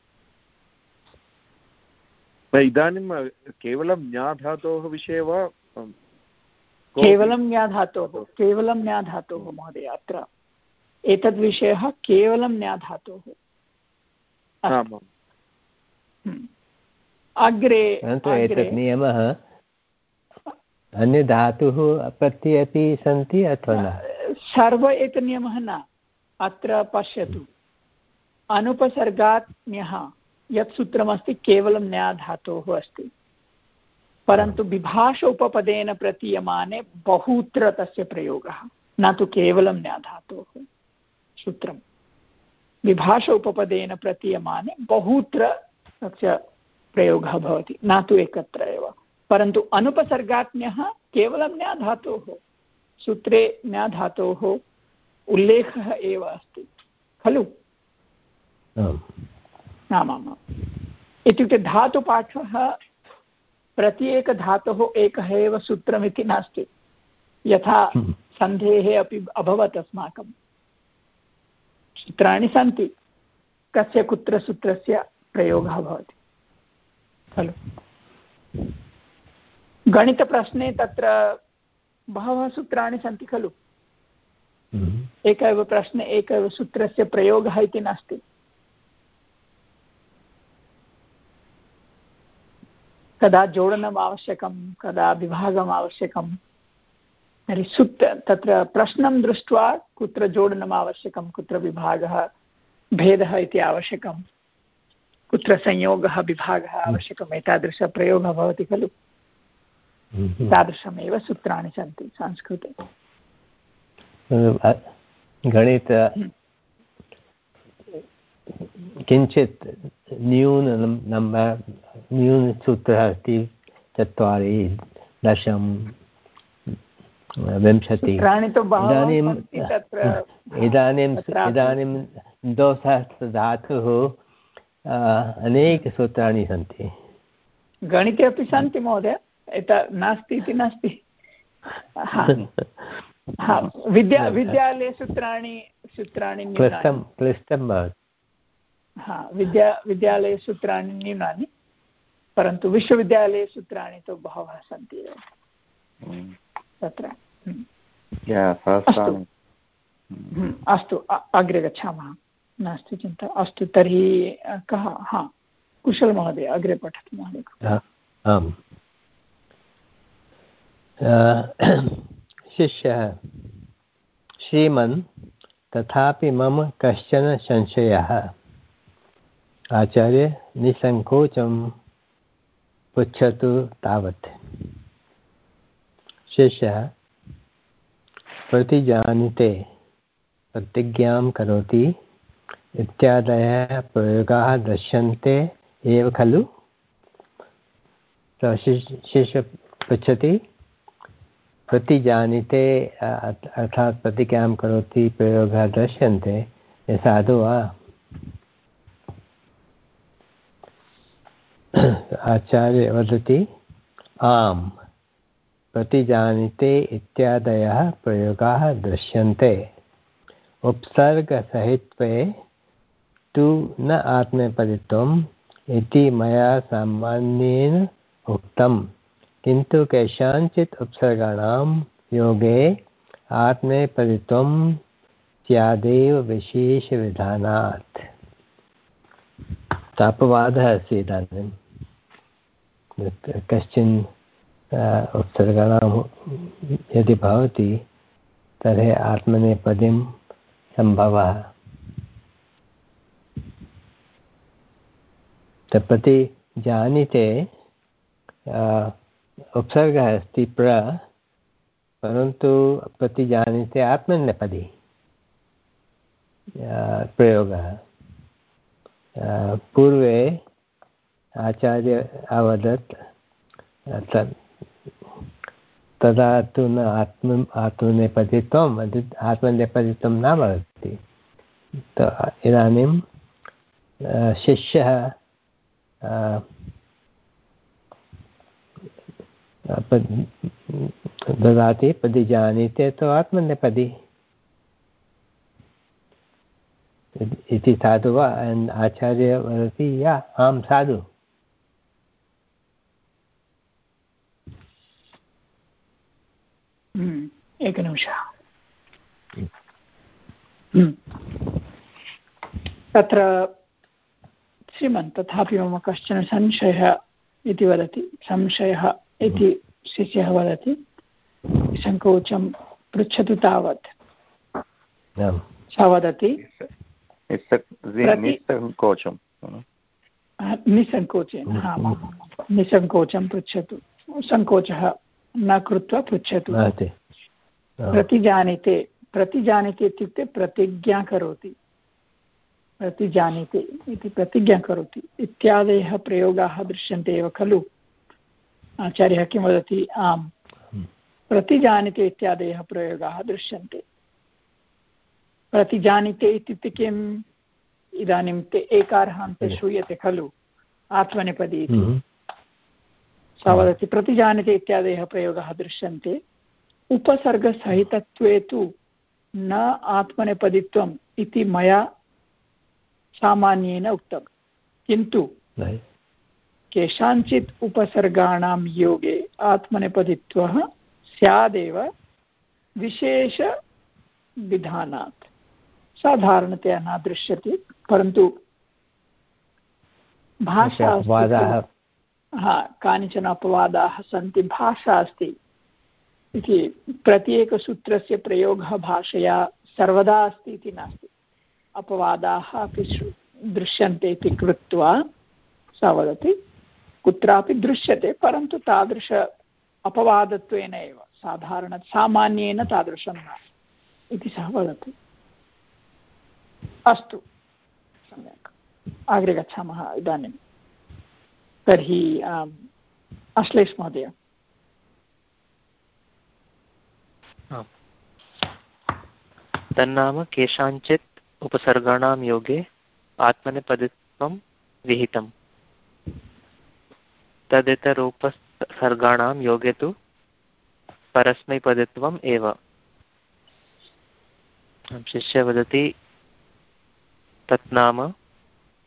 इदानीं केवलं ज्ञाधातोः विषये वा केवलं ज्ञाधातोः केवलं ज्ञाधातोः महोदय अत्र। एतद्विषयः केवलं न्याधातोः हम्म। अग्रे एतत् नियमः अन्यधातुः प्रति अपि सन्ति अथवा न? सर्व एतत् नियमः न। अत्र पश्यतु। अनुपसर्गात् न्यः। यत् सूत्रमस्ति, केवलं न्याधातोः अस्ति। परन्तु विभाष उपपदेन प्रतीयमाने बहुत्र तस्य प्रयोगः, न तु केवलं न्याधातोः सूत्रं। विभाष उपपदेन प्रतीयमाने बहुत्र तस्य प्रयोगः भवति, न तु एकत्र एव। परन्तु अनुपसर्गाज्ञः केवलं न्याधातोः सूत्रे न्याधातोः उल्लेखः एव अस्ति। खलु? आमामाम् इत्युक्ते धातुपाठः प्रति एकधातोः एकः एव सूत्रमिति नास्ति। यथा हम्म। सन्धेः अपि अभवत् अस्माकं। सूत्राणि सन्ति। कस्य कुत्र सूत्रस्य प्रयोगः भवति। खलु। गणितप्रश्ने तत्र बहवः सूत्राणि सन्ति खलु। हम्म। एक एव प्रश्ने एक एव सूत्रस्य प्रयोगः इति नास्ति। कदा जोडनम् आवश्यकं कदा विभागम् आवश्यकं तर्हि सुप्त तत्र प्रश्नं दृष्ट्वा कुत्र जोडनम् आवश्यकं कुत्र विभागः भेदः इति आवश्यकं कुत्र संयोगः विभागः आवश्यकम् एतादृशप्रयोगः भवति खलु हम्म। तादृशमेव सूत्राणि सन्ति संस्कृते गणित हम्म। किञ्चित् न्यून नम्बर् न्यूनसूत्रः अस्ति चत्वारि दशं विंशति। इदानीम् इदानीम् इदानीं दोसहस्रधातुः अनेकसूत्राणि सन्ति। गणिते अपि सन्ति महोदय। एत नास्ति इति नास्ति। विद्या विद्यालयसूत्राणि सूत्राणि क्लिष्टं क्लिष्टं भवति। हा विद्या विद्यालयसूत्राणि न्यूनानि परन्तु विश्वविद्यालयसूत्राणि तु बहवः सन्ति एव। हम्म। तत्र हम्म, अस्तु। अग्रे गच्छामः। नास्ति चिन्ता अस्तु तर्हि कः? हा कुशलमहोदय अग्रे पठतु महोदय। आम्। शिष्यः श्रीमन् तथापि मम कश्चन संशयः। आचार्य निसङ्कोचं पृच्छतु तावत्। शिष्यः, प्रतिजानीते प्रतिज्ञां करोति, इत्यादयः प्रयोगाः दृश्यन्ते एव खलु? शिष्य पृच्छति, प्रतिजानीते अर्थात् प्रतिज्ञां करोति प्रयोगः दृश्यन्ते साधु वा? आचार्य वदति, आम्, प्रतिजानीते इत्यादयः प्रयोगाः दृश्यन्ते। उपसर्गसहित्वे तु न आत्मपदित्वम् इति मया सामान्येन उक्तं किन्तु केषाञ्चित् उपसर्गाणां योगे आत्मनेपदित्वं स्यादेव विशेषविधानात्। तापवादः अस्ति कश्चन उत्सर्गाणां यदि भवति, तर्हि आत्मनेपदीं सम्भवः। प्रति जानीते उपसर्गः अस्ति प्र, परन्तु प्रतिजानीते आत्मनेपदी प्रयोगः। पूर्वे आचार्य अवदत्। तदा तु न आत्म आत्मनेपदित्वम् आत्मनेपदित्वं न भवति। इदानीं शिष्यः ददाति पदि जानीते तु आत्मनेपदी इति साधु वा आचार्य वदति, या आं साधु। एकनिमिषः हम्म। तत्र श्रीमन् तथापि मम कश्चन संशयः इति वदति संशयः इति शिष्यः वदति सङ्कोचं पृच्छतु तावत्। सा वदति। निसङ्कोचं। निसङ्कोचेन निसङ्कोचं पृच्छतु। सङ्कोचः न कृत्वा पृच्छतु। प्रतिजानीते प्रतिजानीते इत्युक्ते प्रतिज्ञा करोति। प्रतिजानीते इति प्रतिज्ञा करोति। इत्यादयः प्रयोगाः दृश्यन्ते एव खलु। आचार्यः किं वदति? आम्। प्रतिजानीते इत्यादयः प्रयोगाः दृश्यन्ते। प्रतिजानीते इत्युक्ते किम्? इदानीं ते एकारः अन्ते श्रूयते खलु। आत्मनेपदी इति। हम्म। सा वदति प्रतिजानीते इत्यादयः प्रयोगाः दृश्यन्ते। उपसर्गसहितत्वे तु न आत्मनेपदित्वम् इति मया सामान्येन उक्तं। किन्तु केषाञ्चित् उपसर्गाणां योगे आत्मनेपदित्वः स्यादेव विशेषविधानात्। साधारणतया न दृश्यते परन्तु भाषा हा, कानिचन अपवादाः सन्ति, भाषा अस्ति। इति प्रत्येकसूत्रस्य प्रयोगः भाषया सर्वदा अस्ति इति नास्ति। अपवादाः अपि दृश्यन्ते इति कृत्वा सा वदति, कुत्रापि दृश्यते, परन्तु तादृश अपवादत्वेन एव, साधारण, सामान्येन तादृशं नास्ति, इति सः वदति। अस्तु, सम्यक्। अग्रे गच्छामः इदानीं तर्हि अश्लेष महोदय। तन्नाम केषाञ्चित् उपसर्गाणां योगे आत्मनेपदित्वं विहितं तदितरोपसर्गाणां योगे तु परस्मैपदित्वम् एव। शिष्य वदति तत् नाम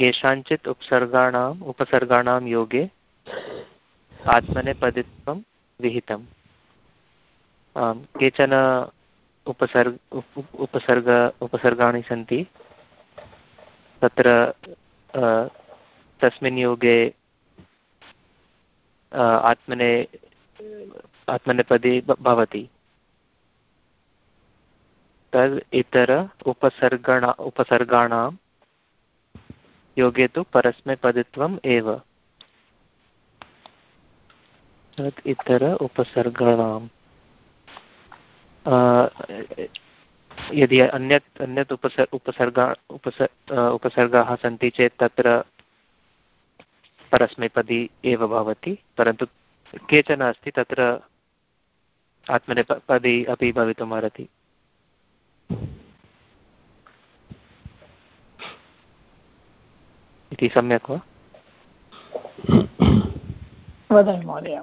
केषाञ्चित् उपसर्गाणाम्, उपसर्गाणां योगे आत्मनेपदित्वं विहितम्। केचन उपसर्ग उपसर्ग, उपसर्गाणि सन्ति। तत्र तस्मिन् योगे आत्मने, आत्मनेपदी भवति। तद् इतर उपसर्गण उपसर्गाणां योगे तु परस्मैपदित्वम् एव। इतर उपसर्गाणाम्। यदि अन्यत् अन्यत् उपसर् उपसर्गा, उपस उपसर्गाः सन्ति चेत् तत्र परस्मैपदी एव भवति, परन्तु केचन अस्ति तत्र आत्मनेपदी अपि भवितुमर्हति इति सम्यक् वा? वदामि महोदय।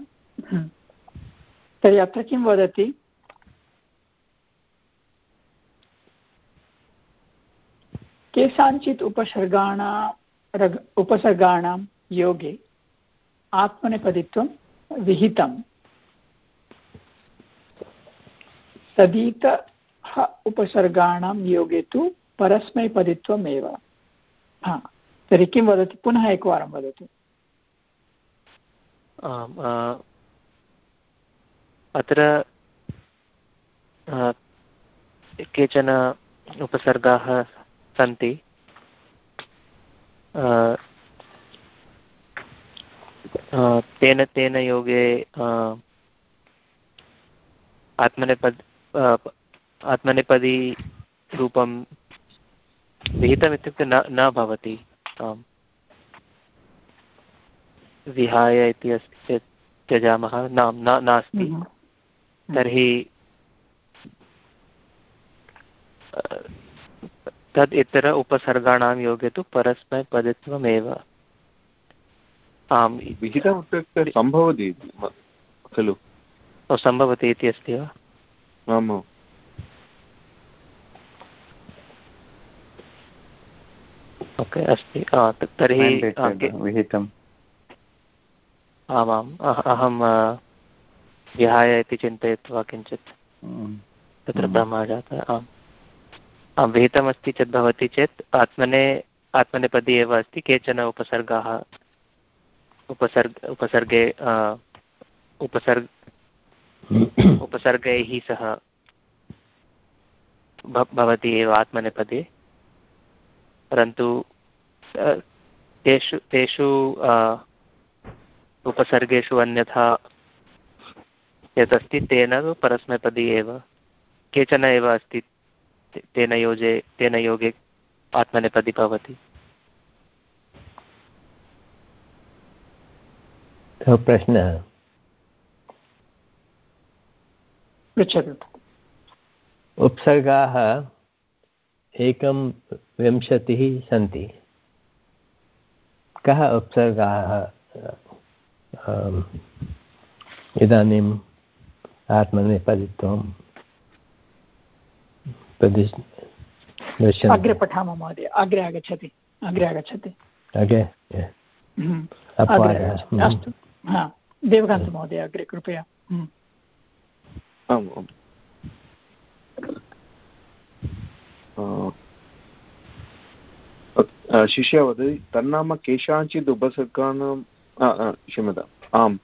तर्हि अत्र किं वदति? केषाञ्चित् उपसर्गाणां उपसर्गाणां योगे आत्मनेपदित्वं विहितं। तदीतः उपसर्गाणां योगे तु परस्मैपदित्वमेव। हा। तर्हि किं वदति, पुनः एकवारं वदतु। आम् अत्र केचन उपसर्गाः सन्ति। तेन तेन योगे आत्मनेपद आत्मनेपदी रूपं विहितमित्युक्ते न न भवति। आम् विहाय इति अस्ति चेत् त्यजामः नाम न नास्ति। तर्हि तद् इतर उपसर्गाणां योगे तु परस्मैपदित्वमेव आम् विहितम् सम्भवति खलु? सम्भवति इति अस्ति वा? आम्। ओके अस्ति। तर्हि विहितम्। आमाम् अहं विहाय इति चिन्तयित्वा किञ्चित् तत्र भ्रमः जातः। आम्। आं विहितमस्ति चेत् भवति चेत् आत्मने आत्मनेपदी एव अस्ति। केचन उपसर्गाः उपसर्ग उपसर्गे उपसर्ग उपसर्गैः सह भवति एव आत्मनेपदे। परन्तु तेषु तेषु उपसर्गेषु अन्यथा यत् अस्ति तेन परस्मैपदी एव। केचन एव अस्ति तेन योजे तेन योगे आत्मनेपदी भवति। प्रश्नः? पृच्छतु। उपसर्गाः एकं विंशतिः सन्ति। कः उपसर्गाः इदानीम् आत्मनेपदित्वं अग्रे पठामः महोदय। अग्रे आगच्छति। अग्रे आगच्छति। अग्रे? हम्म। अस्तु। हा। देवकान्तमहोदय अग्रे कृपया। हम्म। आम् आम्। शिष्य वदति तन्नाम केषाञ्चित् उपसर्गाणां क्षम्यताम् आम्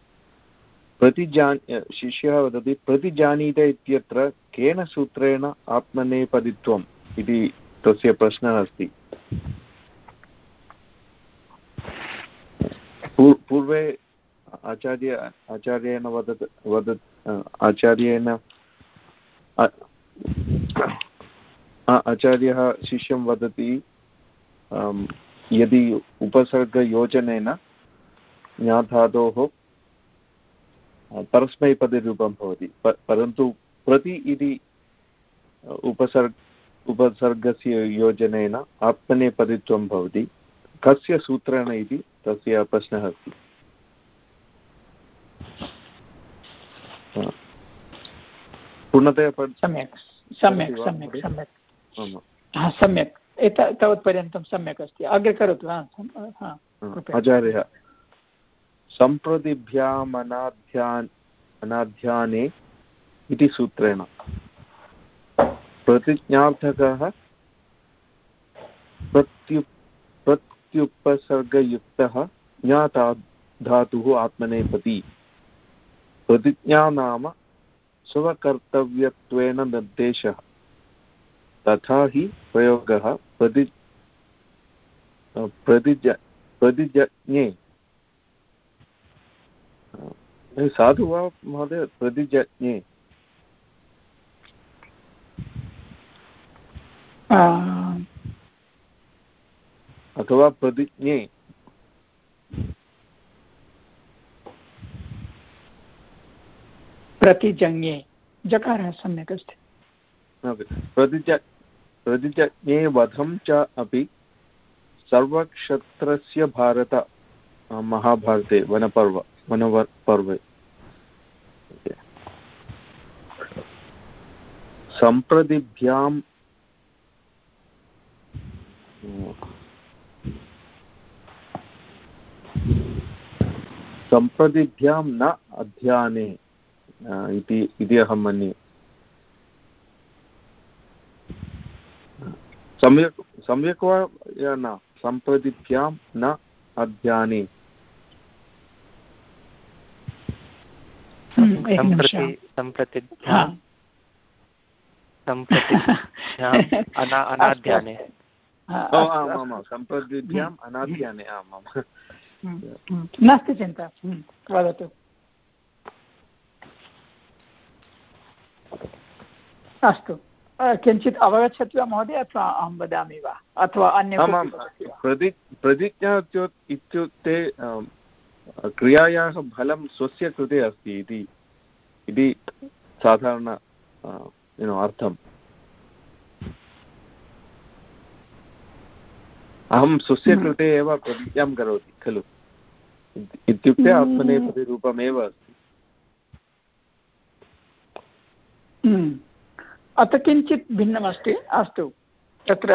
प्रतिजान् शिष्यः वदति प्रतिजानीत इत्यत्र केन सूत्रेण आत्मनेपदित्वम् इति तस्य प्रश्नः अस्ति पूर्वे आचार्य आचार्येण वदत् वदत् आचार्येण आचार्यः शिष्यं वदति यदि उपसर्गयोजनेन ज्ञाधातोः परस्मैपदरूपं भवति परन्तु प्रति इति उपसर्ग उपसर्गस्य योजनेन आत्मनेपदित्वं भवति कस्य सूत्रेण इति तस्य प्रश्नः अस्ति। पूर्णतया सम्यक् सम्यक् सम्यक् सम्यक्। सम्यक्। एत तावत्पर्यन्तं सम्यक् अस्ति। अग्रे करोतु आचार्यः सम्प्रतिभ्यामनाध्यान् अनाध्याने इति सूत्रेण। प्रतिज्ञार्थकः प्रत्यु प्रत्युपसर्गयुक्तः ज्ञाता धातुः आत्मनेपति प्रतिज्ञा नाम स्वकर्तव्यत्वेन निर्देशः। तथा हि प्रयोगः प्रति प्रतिज प्रतिजज्ञे साधु वा महोदय प्रतिजज्ञे अथवा प्रतिज्ञे प्रतिजज्ञे। जकारः सम्यक् अस्ति। प्रतिज प्रतिजज्ञे वधं च अपि सर्वक्षत्रस्य भारत महाभारते, वनपर्व, वनपर्वे। सम्प्रतिभ्यां सम्प्रतिभ्यां न अध्याने इति अहं मन्ये। सम्यक् सम्यक् वा न? सम्प्रतिभ्यां न अध्याने अनाध्याने अनाध्याने आम् आम् नास्ति चिन्ता वदतु। अस्तु। किञ्चित् अवगच्छति वा महोदय अथवा अहं वदामि वा? अथवा अन्य प्रति प्रतिज्ञा इत्युक्ते क्रियायाः फलं स्वस्य कृते अस्ति इति इति साधारण अर्थम्। अहं स्वस्य हम्म। कृते एव प्रतिज्ञां करोति खलु। इत्युक्ते हम्म। आत्मनेपदिरूपमेव अस्ति। अत्र किञ्चित् भिन्नमस्ति अस्तु। तत्र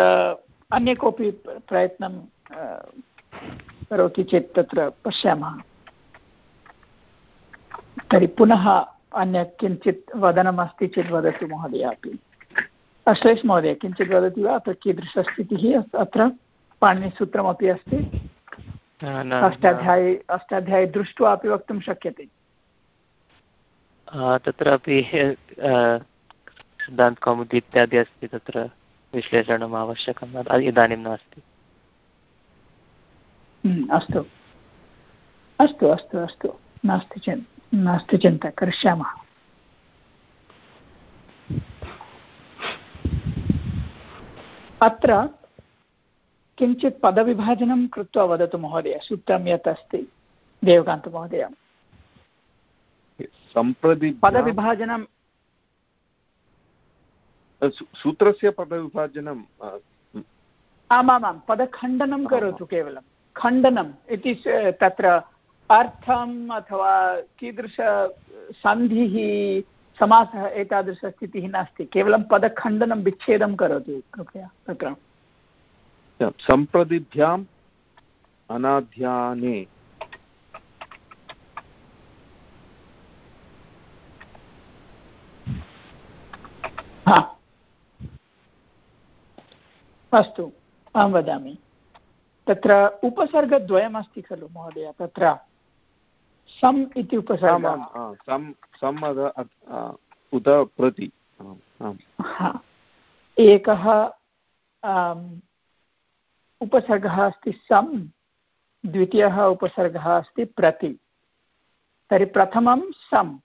अन्य कोऽपि प्रयत्नं करोति चेत् तत्र पश्यामः। तर्हि पुनः अन्यत् किञ्चित् वदनमस्ति चेत् वदतु महोदय अपि। अश्लेष महोदय किञ्चित् वदति वा? अत्र कीदृशस्थितिः अत्र पाणिनिसूत्रमपि अस्ति। अष्टाध्यायी अष्टाध्यायी दृष्ट्वा अपि वक्तुं शक्यते। तत्रापि सिद्धान्तकौमुदी इत्यादि अस्ति तत्र विश्लेषणम् आवश्यकम् इदानीं नास्ति। अस्तु। अस्तु अस्तु अस्तु। नास्ति चिन् नास्ति चिन्ता करिष्यामः। अत्र किञ्चित् पदविभाजनं कृत्वा वदतु महोदय सूत्रं यत् अस्ति देवकान्तमहोदय। सम्प्रति पदविभाजनं सूत्रस्य पदविभाजनं आमामां पदखण्डनं करोतु केवलं। खण्डनम् इति तत्र अर्थम् अथवा कीदृशसन्धिः समासः एतादृशस्थितिः नास्ति। केवलं पदखण्डनं विच्छेदं करोतु कृपया तत्र। सम्प्रतिभ्याम् अनाध्याने। अस्तु अहं वदामि। तत्र उपसर्गद्वयमस्ति खलु महोदय तत्र। सम् इति उपसर्गः। उत प्रति। एकः उपसर्गः अस्ति सम् द्वितीयः उपसर्गः अस्ति प्रति। तर्हि प्रथमं सम्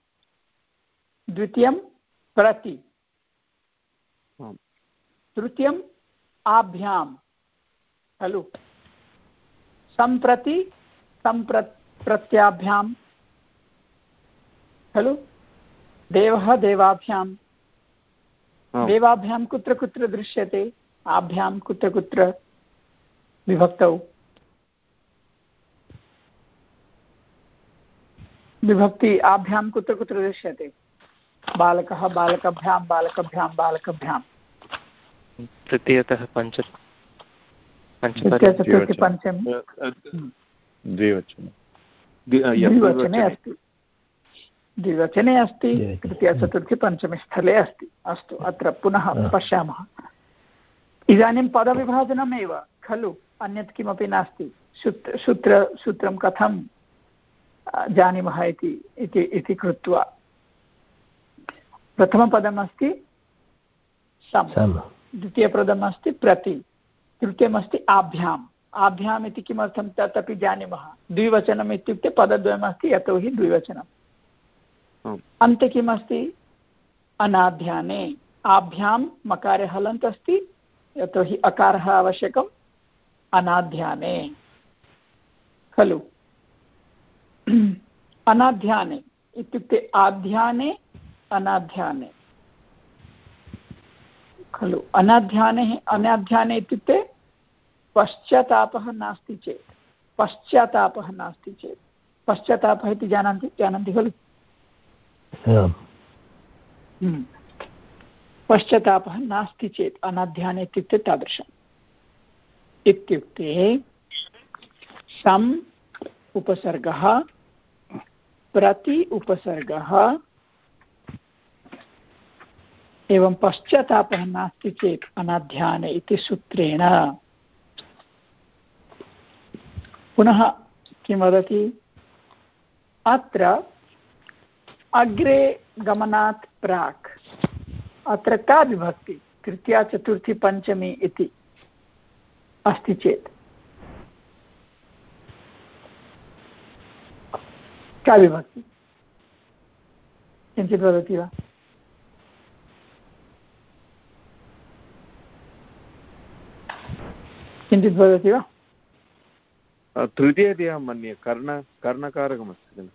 द्वितीयं प्रति। तृतीयम् आभ्यां खलु सम्प्रति सम्प्र प्रत्याभ्यां खलु देवः देवाभ्यां देवाभ्यां कुत्र कुत्र दृश्यते? आभ्यां कुत्र कुत्र विभक्तौ। विभक्ति आभ्यां कुत्र कुत्र दृश्यते? बालकः बालकभ्यां बालकभ्यां बालकभ्यां तृतीयतः पञ्च द्विवचने। अस्ति। द्विवचने अस्ति तृतीयचतुर्थी पञ्चमी स्थले अस्ति। अस्तु अत्र पुनः पश्यामः। इदानीं पदविभाजनमेव खलु? अन्यत् किमपि नास्ति। सूत्र सूत्र सूत्रं कथं जानीमः इति इति कृत्वा। प्रथमपदमस्ति सम्। द्वितीयपदम् अस्ति प्रति तृतीयमस्ति आभ्याम्। आभ्याम् इति किमर्थं तत् अपि जानीमः। द्विवचनम् इत्युक्ते पदद्वयमस्ति यतोहि द्विवचनम्। अन्ते किमस्ति? अनाध्याने आभ्यां मकारे हलन्त् अस्ति यतोहि अकारः आवश्यकम्। अनाध्याने। खलु। अनाध्याने इत्युक्ते आध्याने अनाध्याने। खलु। अनाध्याने अनाध्याने इत्युक्ते पश्चात्तापः नास्ति चेत्। पश्चात्तापः नास्ति चेत्। पश्चात्तापः इति जानन्ति जानन्ति खलु? हम्म। पश्चात्तापः नास्ति चेत् अनाध्याने इत्युक्ते तादृशम्। इत्युक्ते सम् उपसर्गः प्रति उपसर्गः एवं पश्चात्तापः नास्ति चेत् अनाध्यान इति सूत्रेण। पुनः किं वदति? अत्र अग्रे गमनात् प्राक्। अत्र का विभक्ति? तृतीया, चतुर्थी, पञ्चमी इति अस्ति चेत्। का विभक्ति? किञ्चित् वदति वा? किञ्चित् वदति वा? तृतीयति अहं मन्ये कर्ण कर्णकारकमस्ति किल?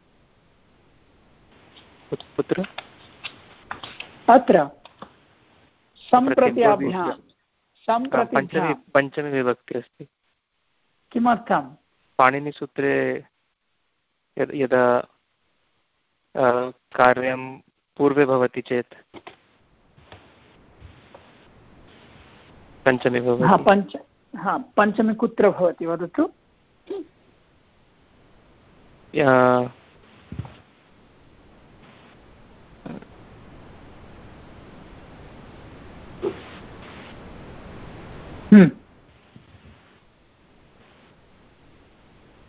कुत्र अत्र सम्प्रत्याभ्यां पञ्चमी पञ्चमी अस्ति। किमर्थं पाणिनिसूत्रे यदा कार्यं पूर्वे भवति चेत् पञ्चमी भवति पञ्च हा पञ्चमी कुत्र भवति वदतु? हम्म।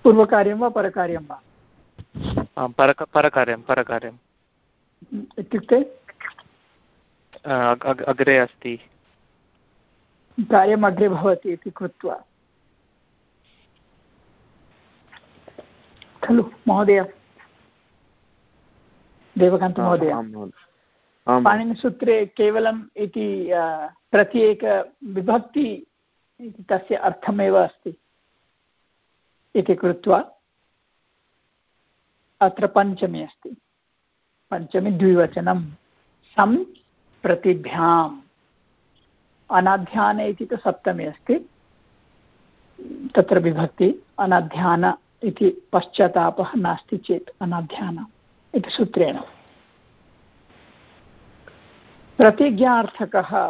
पूर्वकार्यं वा परकार्यं वा? परक परकार्यं परकार्यम् इत्युक्ते? अग्रे अस्ति। कार्यम् अग्रे भवति इति कृत्वा। खलु महोदय। देवकान्तमहोदय पाणिनिसूत्रे केवलम् इति प्रत्येकविभक्ति इति तस्य अर्थमेव अस्ति इति कृत्वा अत्र पञ्चमी अस्ति। पञ्चमी द्विवचनं। सं प्रतिभ्याम्। अनाध्याने इति तु सप्तमी अस्ति। तत्र विभक्ति, अनाध्यान इति पश्चातापः नास्ति चेत् अनाध्यान इति सूत्रेण। प्रतिज्ञार्थकः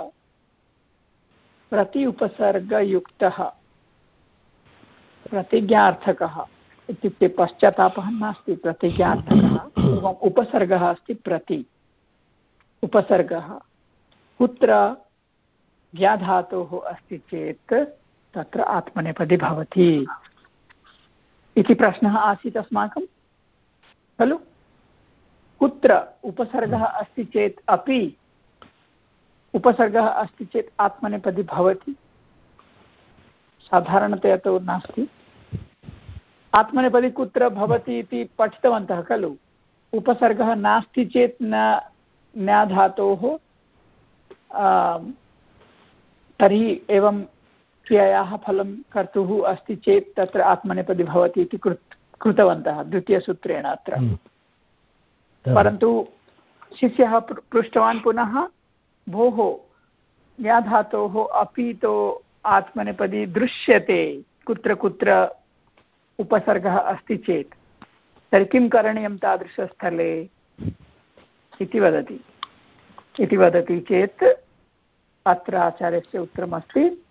प्रति उपसर्गयुक्तः प्रतिज्ञार्थकः इत्युक्ते पश्चातापः नास्ति, प्रतिज्ञार्थकः उपसर्गः अस्ति प्रति। उपसर्गः। कुत्र व्याधातोः अस्ति चेत् तत्र आत्मनेपदी भवति। इति प्रश्नः आसीत् अस्माकं? खलु? कुत्र उपसर्गः अस्ति चेत् अपि उपसर्गः अस्ति चेत् आत्मनेपदी भवति? साधारणतया तु नास्ति। आत्मनेपदी कुत्र भवति इति पठितवन्तः खलु? उपसर्गः नास्ति चेत् न न्याधातोः तर्हि एवं क्रियायाः फलं कर्तुः अस्ति चेत् तत्र आत्मनेपदी भवति इति कृत् कृतवन्तः द्वितीयसूत्रेण अत्र। हम्म। परन्तु शिष्यः पृष्टवान् पुनः भोः व्याधातोः अपि तु आत्मनेपदी दृश्यते कुत्र कुत्र उपसर्गः अस्ति चेत्। तर्हि किं करणीयं तादृशस्थले? इति वदति। इति वदति चेत् अत्र आचार्यस्य उत्तरमस्ति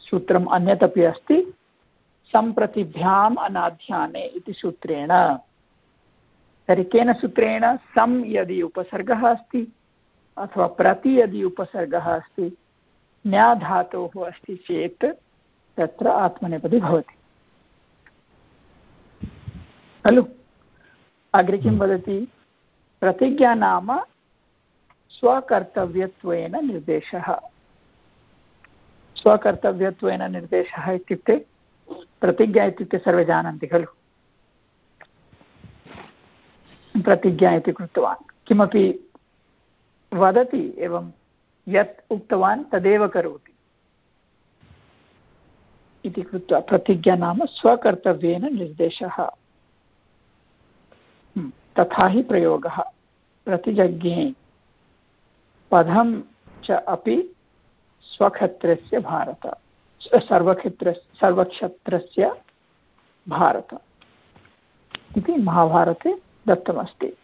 सूत्रम् अन्यत् अपि अस्ति सम्प्रतिभ्याम् अनाध्याने इति सूत्रेण। तर्हि केन सूत्रेण सम् यदि उपसर्गः अस्ति अथवा प्रति यदि उपसर्गः अस्ति न्याधातोः अस्ति चेत् तत्र आत्मनेपदी भवति। खलु? अग्रे किं हम्म। वदति? प्रतिज्ञा नाम स्वकर्तव्यत्वेन निर्देशः। स्वकर्तव्यत्वेन निर्देशः इत्युक्ते प्रतिज्ञा इत्युक्ते सर्वे जानन्ति, खलु? प्रतिज्ञा इति कृतवान्। किमपि वदति एवं यत् उक्तवान् तदेव करोति। इति कृत्वा प्रतिज्ञा नाम स्वकर्तव्येन निर्देशः। तथा हि प्रयोगः। प्रतिजज्ञे पदं च अपि स्वक्षत्रस्य भारत। सर्वक्षत्र सर्वक्षत्रस्य भारत। इति महाभारते दत्तमस्ति।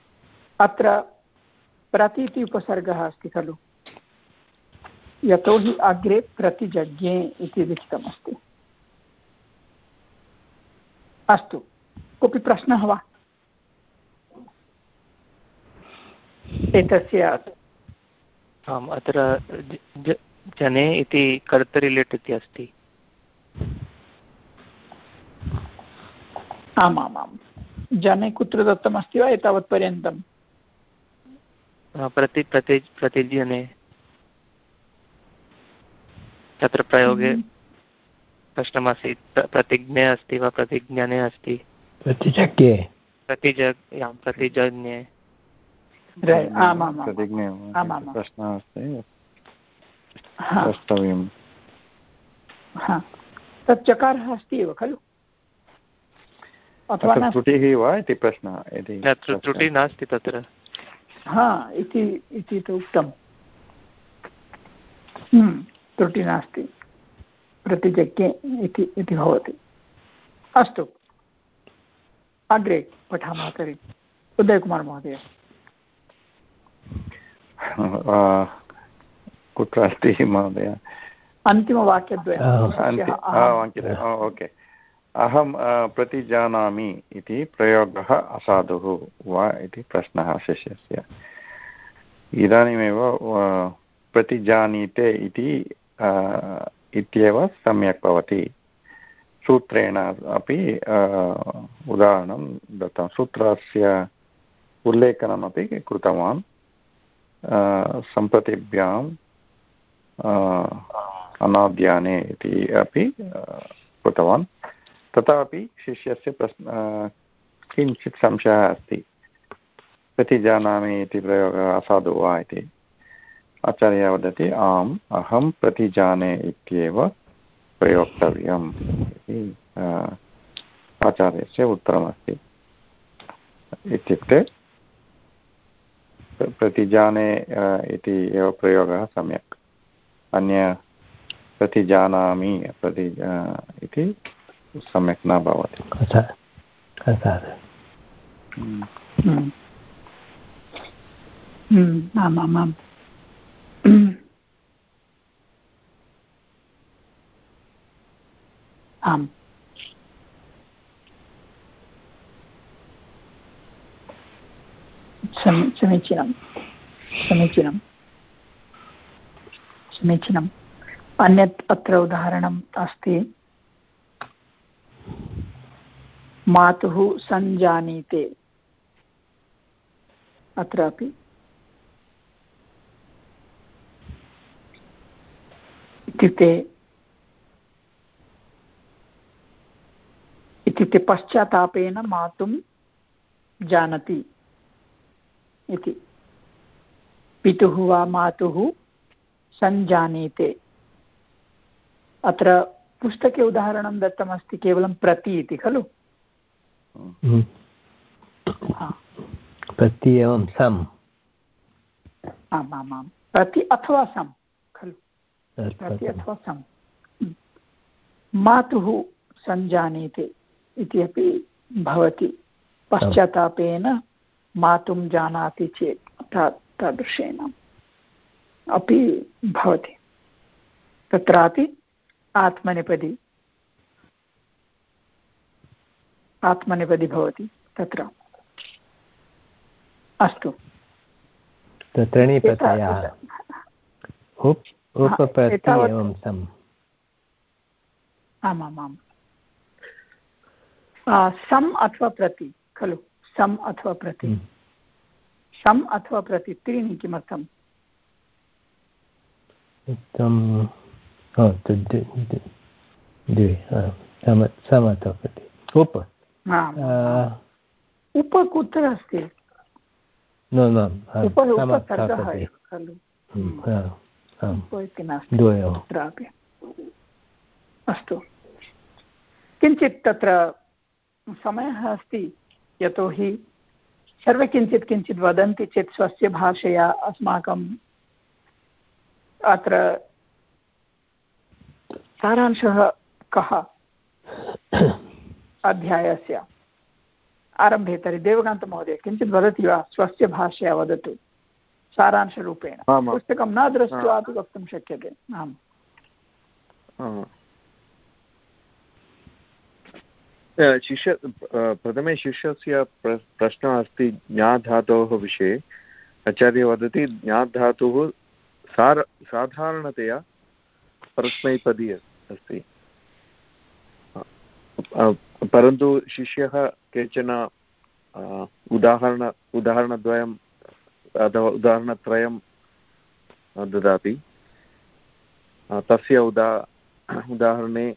अत्र प्रति इति उपसर्गः अस्ति खलु। यतोहि अग्रे प्रतिजज्ञे इति लिखितमस्ति। अस्तु, कोऽपि प्रश्नः वा? एतस्य आम्, अत्र जने इति कर्तरिलेट् इति अस्ति। आमामां जने कुत्र दत्तमस्ति वा एतावत्पर्यन्तं प्रति प्रति प्रतिजने तत्र प्रयोगे हम्म। प्रश्नमासीत् प्रतिज्ञे अस्ति वा प्रतिज्ञाने अस्ति? प्रतिजज्ञे प्रतिजग् प्रतिजज्ञे प्रश्नः अस्ति द्रष्टव्यं तत् चकारः अस्ति एव खलु? त्रुटिः वा इति प्रश्नः त्रुटिः नास्ति तत्र। हा इति इति तु उक्तं हम्म, त्रुटिः नास्ति। प्रतिजज्ञे इति इति भवति। अस्तु। अग्रे पठामः तर्हि। उदयकुमार् महोदय कुत्र अस्ति महोदय अन्तिमवाक्यद्वयम् ओके। अहं प्रतिजानामि इति प्रयोगः असाधुः वा इति प्रश्नः शिष्यस्य। इदानीमेव प्रतिजानीते इति इत्येव सम्यक् भवति। सूत्रेण अपि उदाहरणं दत्तं। सूत्रस्य उल्लेखनमपि कृतवान्। सम्प्रतिभ्याम् अनाद्याने इति अपि कृतवान्। तथापि शिष्यस्य प्रश्न किञ्चित् संशयः अस्ति। कति जानामि इति प्रयोगः असाधु वा इति। आचार्यः वदति, आम्, अहं प्रतिजाने इत्येव प्रयोक्तव्यम् इति आचार्यस्य उत्तरमस्ति। इत्युक्ते प्रतिजाने इति एव प्रयोगः सम्यक्। अन्य प्रतिजानामि प्रति इति सम्यक् न भवति। आम् आम् आम्। आम्। समीचीनं। समीचीनं। समीचीनम्। अन्यत् अत्र उदाहरणम् अस्ति। मातुः सञ्जानीते। अत्रापि इत्युक्ते इत्युक्ते पश्चात्तापेन मातुं जानति। इति। पितुः वा मातुः सञ्जानीते। अत्र पुस्तके उदाहरणं दत्तमस्ति केवलं प्रति इति खलु? हम्म। प्रति एवं सम्। आम् आम् आम्। प्रति अथवा सम् खलु? प्रति अथवा सम्। हम्म। मातुः सञ्जानीते इति अपि भवति। पश्चात्तापेन मातुं जानाति चेत् तादृशेन। अपि भवति। तत्रापि आत्मनेपदी। आत्मनेपदी भवति तत्र। अस्तु। त्रीणि प्रत्ययाः सम् अथवा प्रति खलु। सम् अथवा प्रति। हम्म। सम् अथवा प्रति त्रीणि किमर्थम्? उप उप कुत्र अस्ति अस्तु किञ्चित् तत्र समयः अस्ति यतोहि सर्वे किञ्चित् किञ्चित् वदन्ति चेत् स्वस्य भाषया अस्माकं अत्र सारांशः कः? अध्यायस्य आरम्भे तर्हि देवकान्तमहोदय किञ्चित् वदति वा? स्वस्य भाषया वदतु सारांशरूपेण। पुस्तकं न दृष्ट्वा अपि वक्तुं शक्यते। आम्। शिष्य प्रथमे शिष्यस्य प्रश्नः अस्ति ज्ञाधातोः विषये। आचार्य वदति ज्ञाधातुः सार, साधारणतया परस्मैपदी अस्ति। परन्तु शिष्यः केचन उदाहरण उदाहरणद्वयम् अथवा उदाहरणत्रयं ददाति। तस्य उदा, उदाहरणे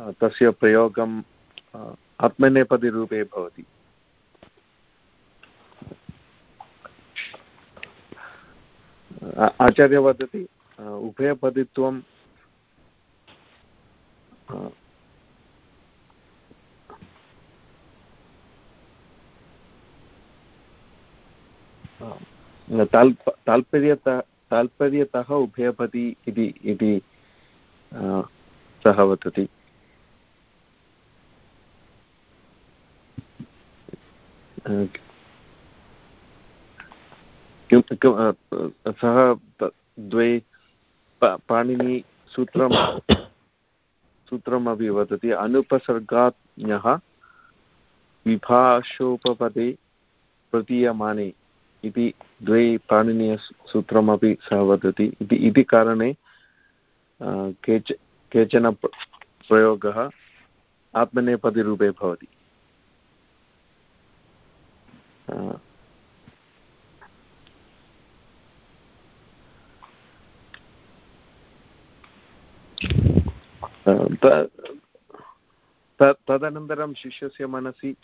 तस्य प्रयोगं आत्मनेपदिरूपे भवति। आचार्य वदति उभयपदित्वं ताल्प ताल्पर्यतः उभयपदी इति इति सः वदति। सः द्वे पाणिनिसूत्रं सूत्रमपि वदति। अनुपसर्गाज्ञः विभाषोपपदे प्रतीयमाने इति द्वे पाणिनीयसूत्रमपि सः वदति। इति इति कारणे केच, केचन प्रयोगः आत्मनेपदिरूपे भवति। तदनन्तरं शिष्यस्य मनसि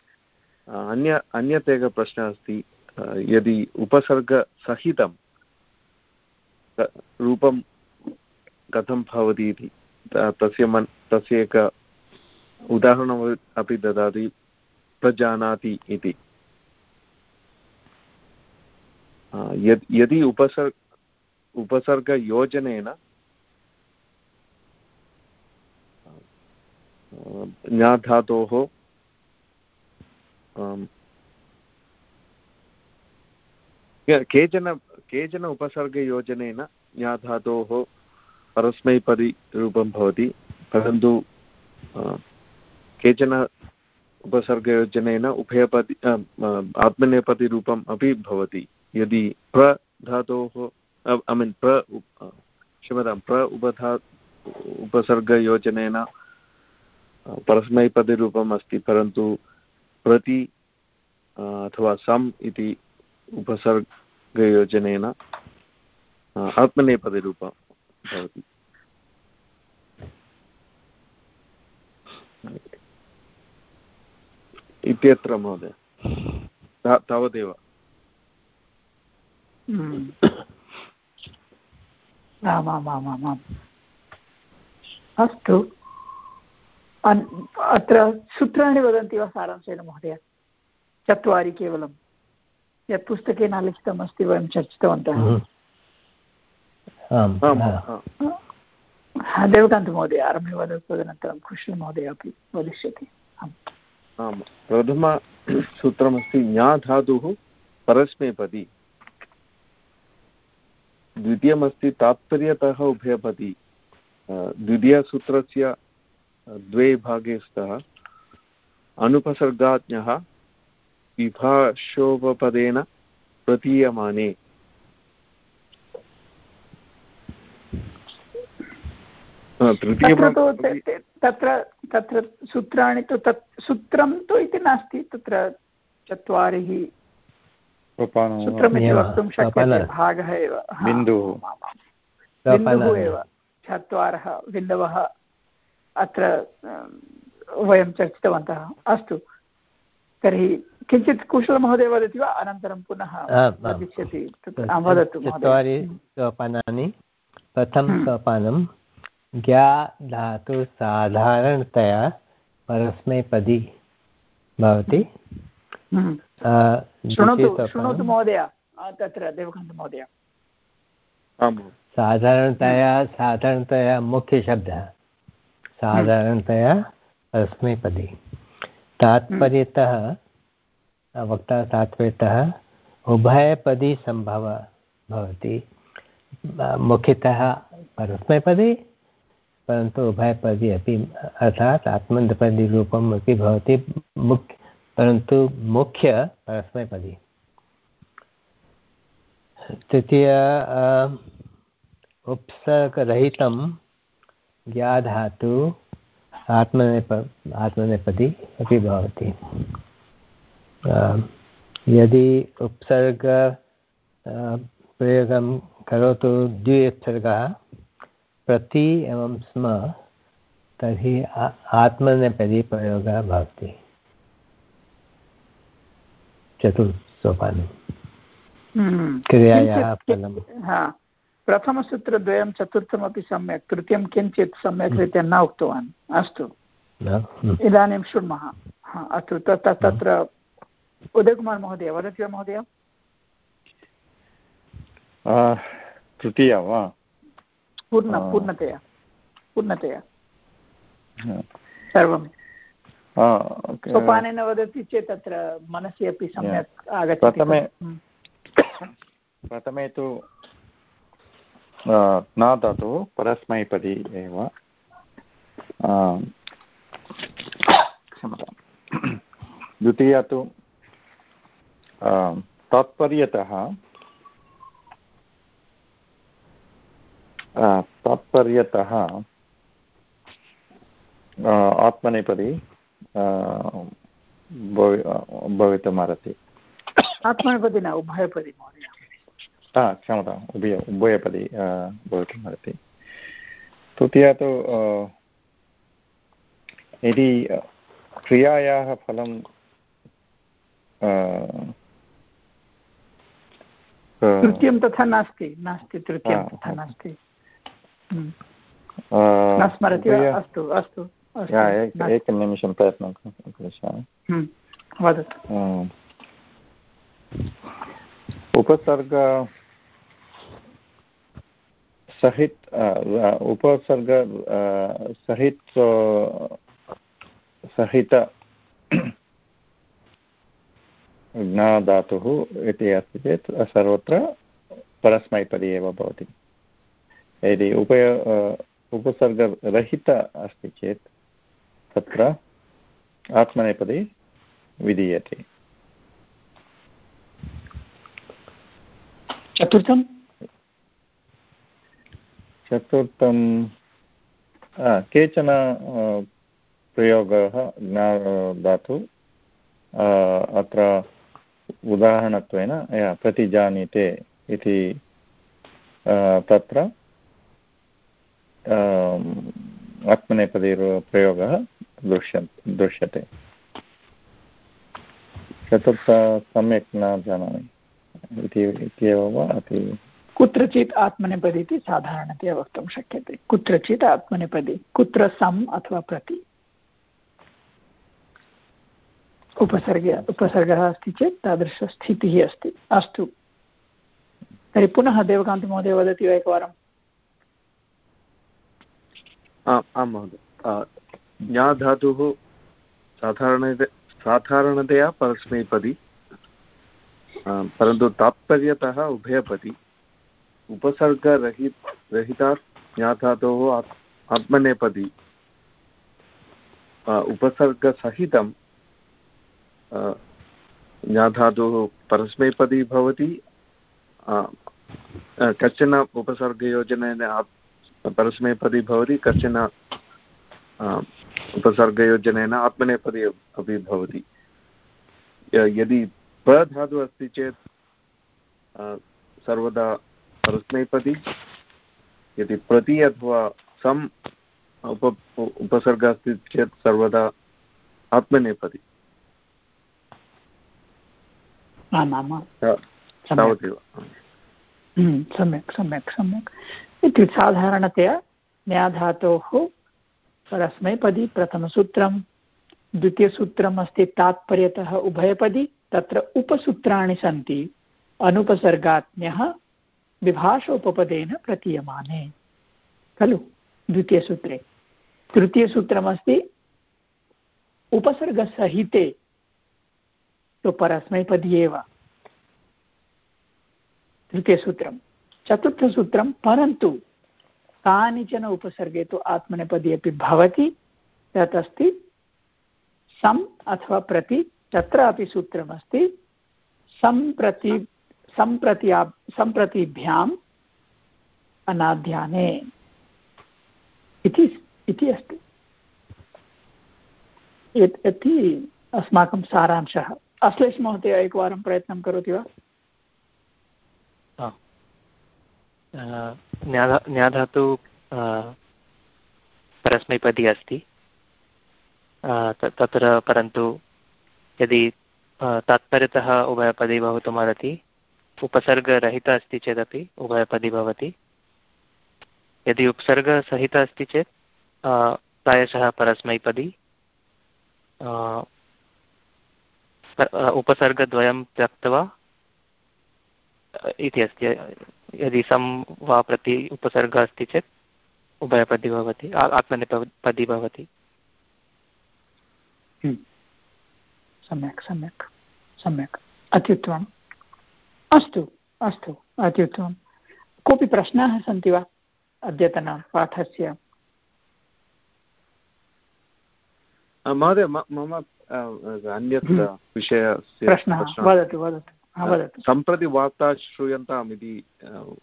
अन्य अन्यत् एकः प्रश्नः अस्ति यदि उपसर्गसहितं रूपं कथं भवति इति? तस्य मन्, तस्य एक उदाहरणम् अपि ददाति, प्रजानाति इति. यदि उपसर्ग, उपसर्गयोजनेन ज्ञाधातोः केचन केचन उपसर्गयोजनेन ज्ञाधातोः परस्मैपदिरूपं भवति, परन्तु केचन उपसर्गयोजनेन उभयपदि आत्मनेपदिरूपम् अपि भवति, यदि प्र धातोः ऐ मीन् प्र क्षम्यतां, प्र उपधा, उपसर्गयोजनेन परस्मैपदिरूपम् अस्ति परन्तु प्रति अथवा सम् इति उपसर्गयोजनेन आत्मनेपदिरूपं भवति। इत्यत्र, महोदय तावदेव। आमामामामाम्। अस्तु। अत्र सूत्राणि वदन्ति वा सारांशेन महोदय? चत्वारि केवलं। यत् पुस्तके न लिखितमस्ति वयं चर्चितवन्तः। देवकान्तमहोदय आरम्भे वदतु तदनन्तरं कुशलमहोदय अपि वदिष्यति। आम्। प्रथमसूत्रमस्ति ज्ञा धातुः परस्मैपदी। द्वितीयमस्ति तात्पर्यतः उभयपदी। द्वितीयसूत्रस्य द्वे भागे स्तः। अनुपसर्गाज्ञः विभाषोपपदेन प्रतीयमाने। तत्र तत्र सूत्राणि तु तत् सूत्रं तु इति नास्ति तत्र चत्वारिः सूत्रमिति वक्तुं शक्यते भागः एव। बिन्दुः। बिन्दुः एव चत्वारः बिन्दवः। अत्र वयं चर्चितवन्तः। अस्तु। तर्हि किञ्चित् कुशलमहोदय वदति वा? अनन्तरं पुनः वदिष्यति वदतु। चत्वारि सोपानानि। प्रथमं हम्म। सोपानं ज्ञा धातु साधारणतया परस्मैपदी भवति। हम्म। शृणोतु शृणोतु महोदय। तत्र देवकान्तमहोदय साधारणतया साधारणतया मुख्यशब्दः। साधारणतया अस्मैपदी। तात्पर्यतः, वक्ता तात्पर्यतः, उभयपदी सम्भवः भवति। मुख्यतः परस्मैपदी, परन्तु उभयपदी अपि, अर्थात् आत्मन्तपदीरूपम् अपि भवति मुख्य परन्तु मुख्य परस्मैपदी। तृतीय उपसर्गरहितं ज्ञाधातु आत्मनेप आत्मनेपदी अपि भवति। यदि उपसर्ग प्रयोगं करोतु द्वि उपसर्गः प्रति एवं स्म तर्हि आत्मनेपदी प्रयोगः भवति। चतुर्थसोपानं हम्म। क्रियायाः फलं प्रथमसूत्रद्वयं चतुर्थमपि सम्यक् तृतीयं किञ्चित् सम्यक् हम्म। रीत्या न उक्तवान्। अस्तु। हम्म। इदानीं शृण्मः अस्तु तत्र उदयकुमार् महोदय वदति वा महोदय? तृतीया वा? पूर्ण पूर्णतया पूर्णतया। सर्वं सोपानेन वदति चेत् तत्र मनसि अपि सम्यक् आगच्छति। प्रथमे हम्म। प्रथमे तु न दातुः परस्मैपदी एव। क्षमता द्वितीया तु तात्पर्यतः तात्पर्यतः आत्मनेपदी भवितुमर्हति। आत्मनेपदी न, उभयपदी महोदय। क्षमता उभय उभयपदी भवितुमर्हति तृतीया तु यदि क्रियायाः फलं तृतीयं तथा नास्ति नास्ति तृतीयं तथा नास्ति। न स्मरति वा अस्तु अस्तु एकनिमिषं प्रयत्नं करिष्यामि। वदतु उपसर्ग सहित उपसर्ग सहित सहित ज्ञाधातुः इति अस्ति चेत् सर्वत्र परस्मैपदी एव भवति। यदि उपय उपसर्गरहित अस्ति चेत् तत्र आत्मनेपदी विधीयते। चतुर्थं चतुर्थं केचन प्रयोगः धातु अत्र उदाहरणत्वेन प्रतिजानीते इति तत्र आत्मनेपदी प्रयोगः दृश्य दृश्यते। चतुर्थ, सम्यक् न जानामि। इत्येव वा, अति कुत्रचित् आत्मनेपदी इति साधारणतया वक्तुं शक्यते। कुत्रचित् आत्मनेपदी कुत्र सम् अथवा प्रति। उपसर्ग, उपसर्गः अस्ति चेत् तादृशस्थितिः अस्ति। अस्तु। तर्हि पुनः देवकान्तमहोदय वदति वा एकवारम् आं महोदय। ज्ञा धातुः साधारण साधारणतया परस्मैपदी परन्तु तात्पर्यतः उभयपदी। उपसर्गरहि रहितात् ज्ञाधातोः आत्मनेपदी। उपसर्गसहितं ज्ञाधातुः परस्मैपदी भवति। कश्चन उपसर्गयोजनेन परस्मैपदी भवति, कश्चन उपसर्गयोजनेन आत्मनेपदी अपि भवति। यदि प्रधातुः अस्ति चेत् सर्वदा परस्मैपदी। यदि प्रति अथवा सम् उप उपसर्गः अस्ति चेत् सर्वदा आत्मनेपदी। तावदेव। हम्म, सम्यक् सम्यक् सम्यक्। इति साधारणतया न्याधातोः परस्मैपदी प्रथमसूत्रं। द्वितीयसूत्रम् अस्ति तात्पर्यतः उभयपदी तत्र उपसूत्राणि सन्ति। अनुपसर्गाज्ञः विभाषोपपदेन प्रतीयमाने। खलु? द्वितीयसूत्रे तृतीयसूत्रमस्ति उपसर्गसहिते। तु परस्मैपदी एव। तृतीयसूत्रं चतुर्थसूत्रं परन्तु कानिचन उपसर्गे तु आत्मनेपदी अपि भवति। तत् सम् अथवा प्रति तत्रापि सूत्रमस्ति। सम्प्रति सम्प्रति सम्प्रतिभ्याम् अनाध्याने। इति इति अस्ति। इति अस्माकं सारांशः। अश्लेष महोदय, एकवारं प्रयत्नं करोति वा? न्याधातु परस्मैपदी अस्ति। तत्र परन्तु यदि तात्पर्यतः उभयपदी भवितुमर्हति उपसर्गरहित अस्ति चेदपि, उभयपदी भवति। यदि उपसर्गसहित अस्ति चेत् प्रायशः परस्मैपदी। उपसर्गद्वयं त्यक्त्वा इति अस्ति। यदि सं वा प्रति उपसर्गः अस्ति चेत्, उभयपदी भवति आत्मनेपदी भवति। हम्म। सम्यक् सम्यक् सम्यक्। अत्युत्तमम्। अस्तु अस्तु अत्युत्तमं। कोऽपि प्रश्नाः सन्ति वा अद्यतनपाठस्य महोदय मम अन्यत् हम्म। विषयस्य प्रश्नः वदतु वदतु। सम्प्रति वार्ता श्रूयन्ताम् इति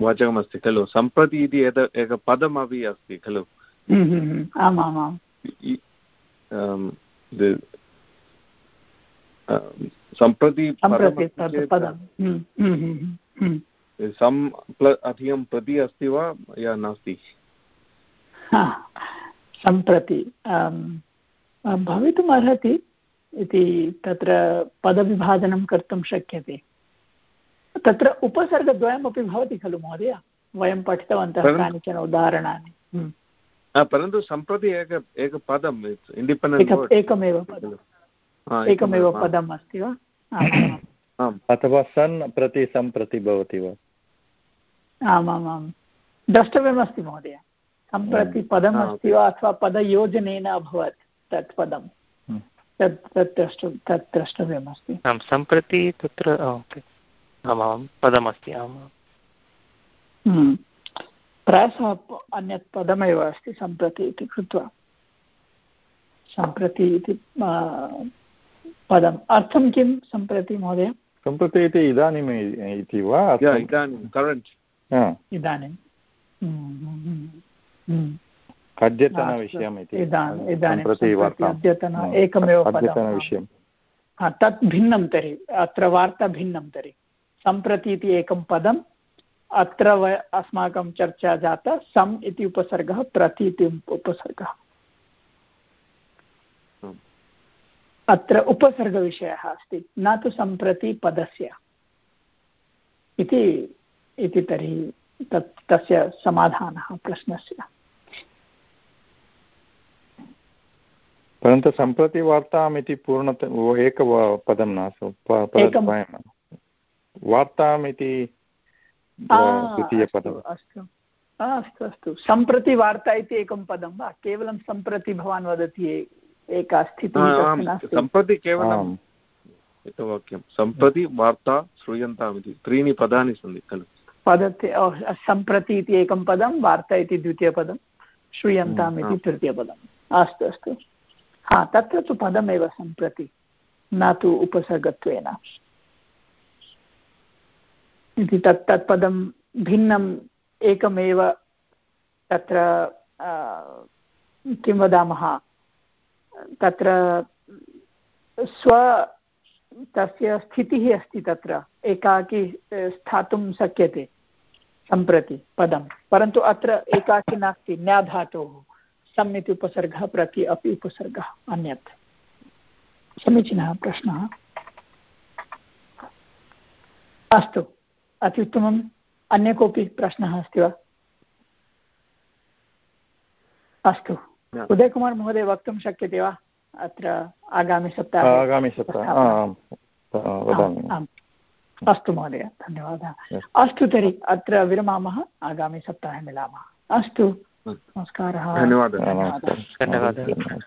वाचकमस्ति खलु? सम्प्रति इति एत एकं पदमपि अस्ति खलु? हम्म, आम् आम् आम् सम्प्रति सम् अधिकं प्रति अस्ति वा या नास्ति? सम्प्रति भवितुम् अर्हति इति तत्र पदविभाजनं कर्तुं शक्यते। तत्र उपसर्गद्वयमपि भवति खलु महोदय? वयं पठितवन्तः कानिचन उदाहरणानि। हम्म। परन्तु सम्प्रति एक एकपदम् एकमेव पदम्। एकमेव पदम् अस्ति वा? अथवा सन् प्रति सम्प्रति भवति वा? आमामां द्रष्टव्यमस्ति महोदय। सम्प्रति पदमस्ति वा अथवा पदयोजनेन अभवत् तत् पदं हम्म। तत् तत् द्रष्टु तत् द्रष्टव्यमस्ति। आं सम्प्रति तत्र आमां पदमस्ति आमां हम्म। प्रायशः अन्यत् पदमेव अस्ति सम्प्रति इति कृत्वा। सम्प्रति इति पदम्। अर्थं किं सम्प्रति महोदय? सम्प्रति इति इदानीम् इति वा? इदानीं करेण्ट् इदानीं हम्म, अद्यतनविषयम् इति। अद्यतन एकमेव अद्यतनविषयं तत् भिन्नं तर्हि अत्र वार्ता भिन्नं तर्हि। सम्प्रति इति एकं पदम् अत्र अस्माकं चर्चा जाता सम् इति उपसर्गः प्रति इति उपसर्गः। अत्र उपसर्गविषयः अस्ति न तु सम्प्रति पदस्य। इति तर्हि तत् तस्य समाधानः प्रश्नस्य। परन्तु सम्प्रति वार्ताम् इति पूर्णत एक पदं नास्ति वार्ताम् इति द्वितीयपदम् अस्तु अस्तु अस्तु। सम्प्रति वार्ता इति एकं पदं वा? केवलं सम्प्रति भवान् वदति एका स्थितिः सम्प्रति केवलम् एकवाक्यं सम्प्रति वार्ता श्रूयन्ताम् इति त्रीणि पदानि सन्ति खलु। पदते सम्प्रति इति एकं पदं वार्ता इति द्वितीयपदं श्रूयन्ताम् इति तृतीयपदम् अस्तु अस्तु। हा तत्र तु पदमेव सम्प्रति न तु उपसर्गत्वेन। इति तत् तत्पदं भिन्नम् एकमेव तत्र किं वदामः? तत्र स्व, तस्य स्थितिः अस्ति तत्र, एकाकी स्थातुं शक्यते, सम्प्रति पदं। परन्तु अत्र एकाकी नास्ति, न्याधातोः सम् इति उपसर्गः प्रति अपि उपसर्गः, अन्यत्। समीचीनः प्रश्नः। अस्तु, अत्युत्तमम्। अन्य कोऽपि प्रश्नः अस्ति वा? अस्तु। उदयकुमार् महोदय वक्तुं शक्यते वा? अत्र आगामिसप्ताहे आगामिसप्ताहे अस्तु महोदय धन्यवादः। अस्तु तर्हि अत्र विरमामः आगामिसप्ताहे मिलामः। अस्तु नमस्कारः। धन्यवादः। धन्यवादः।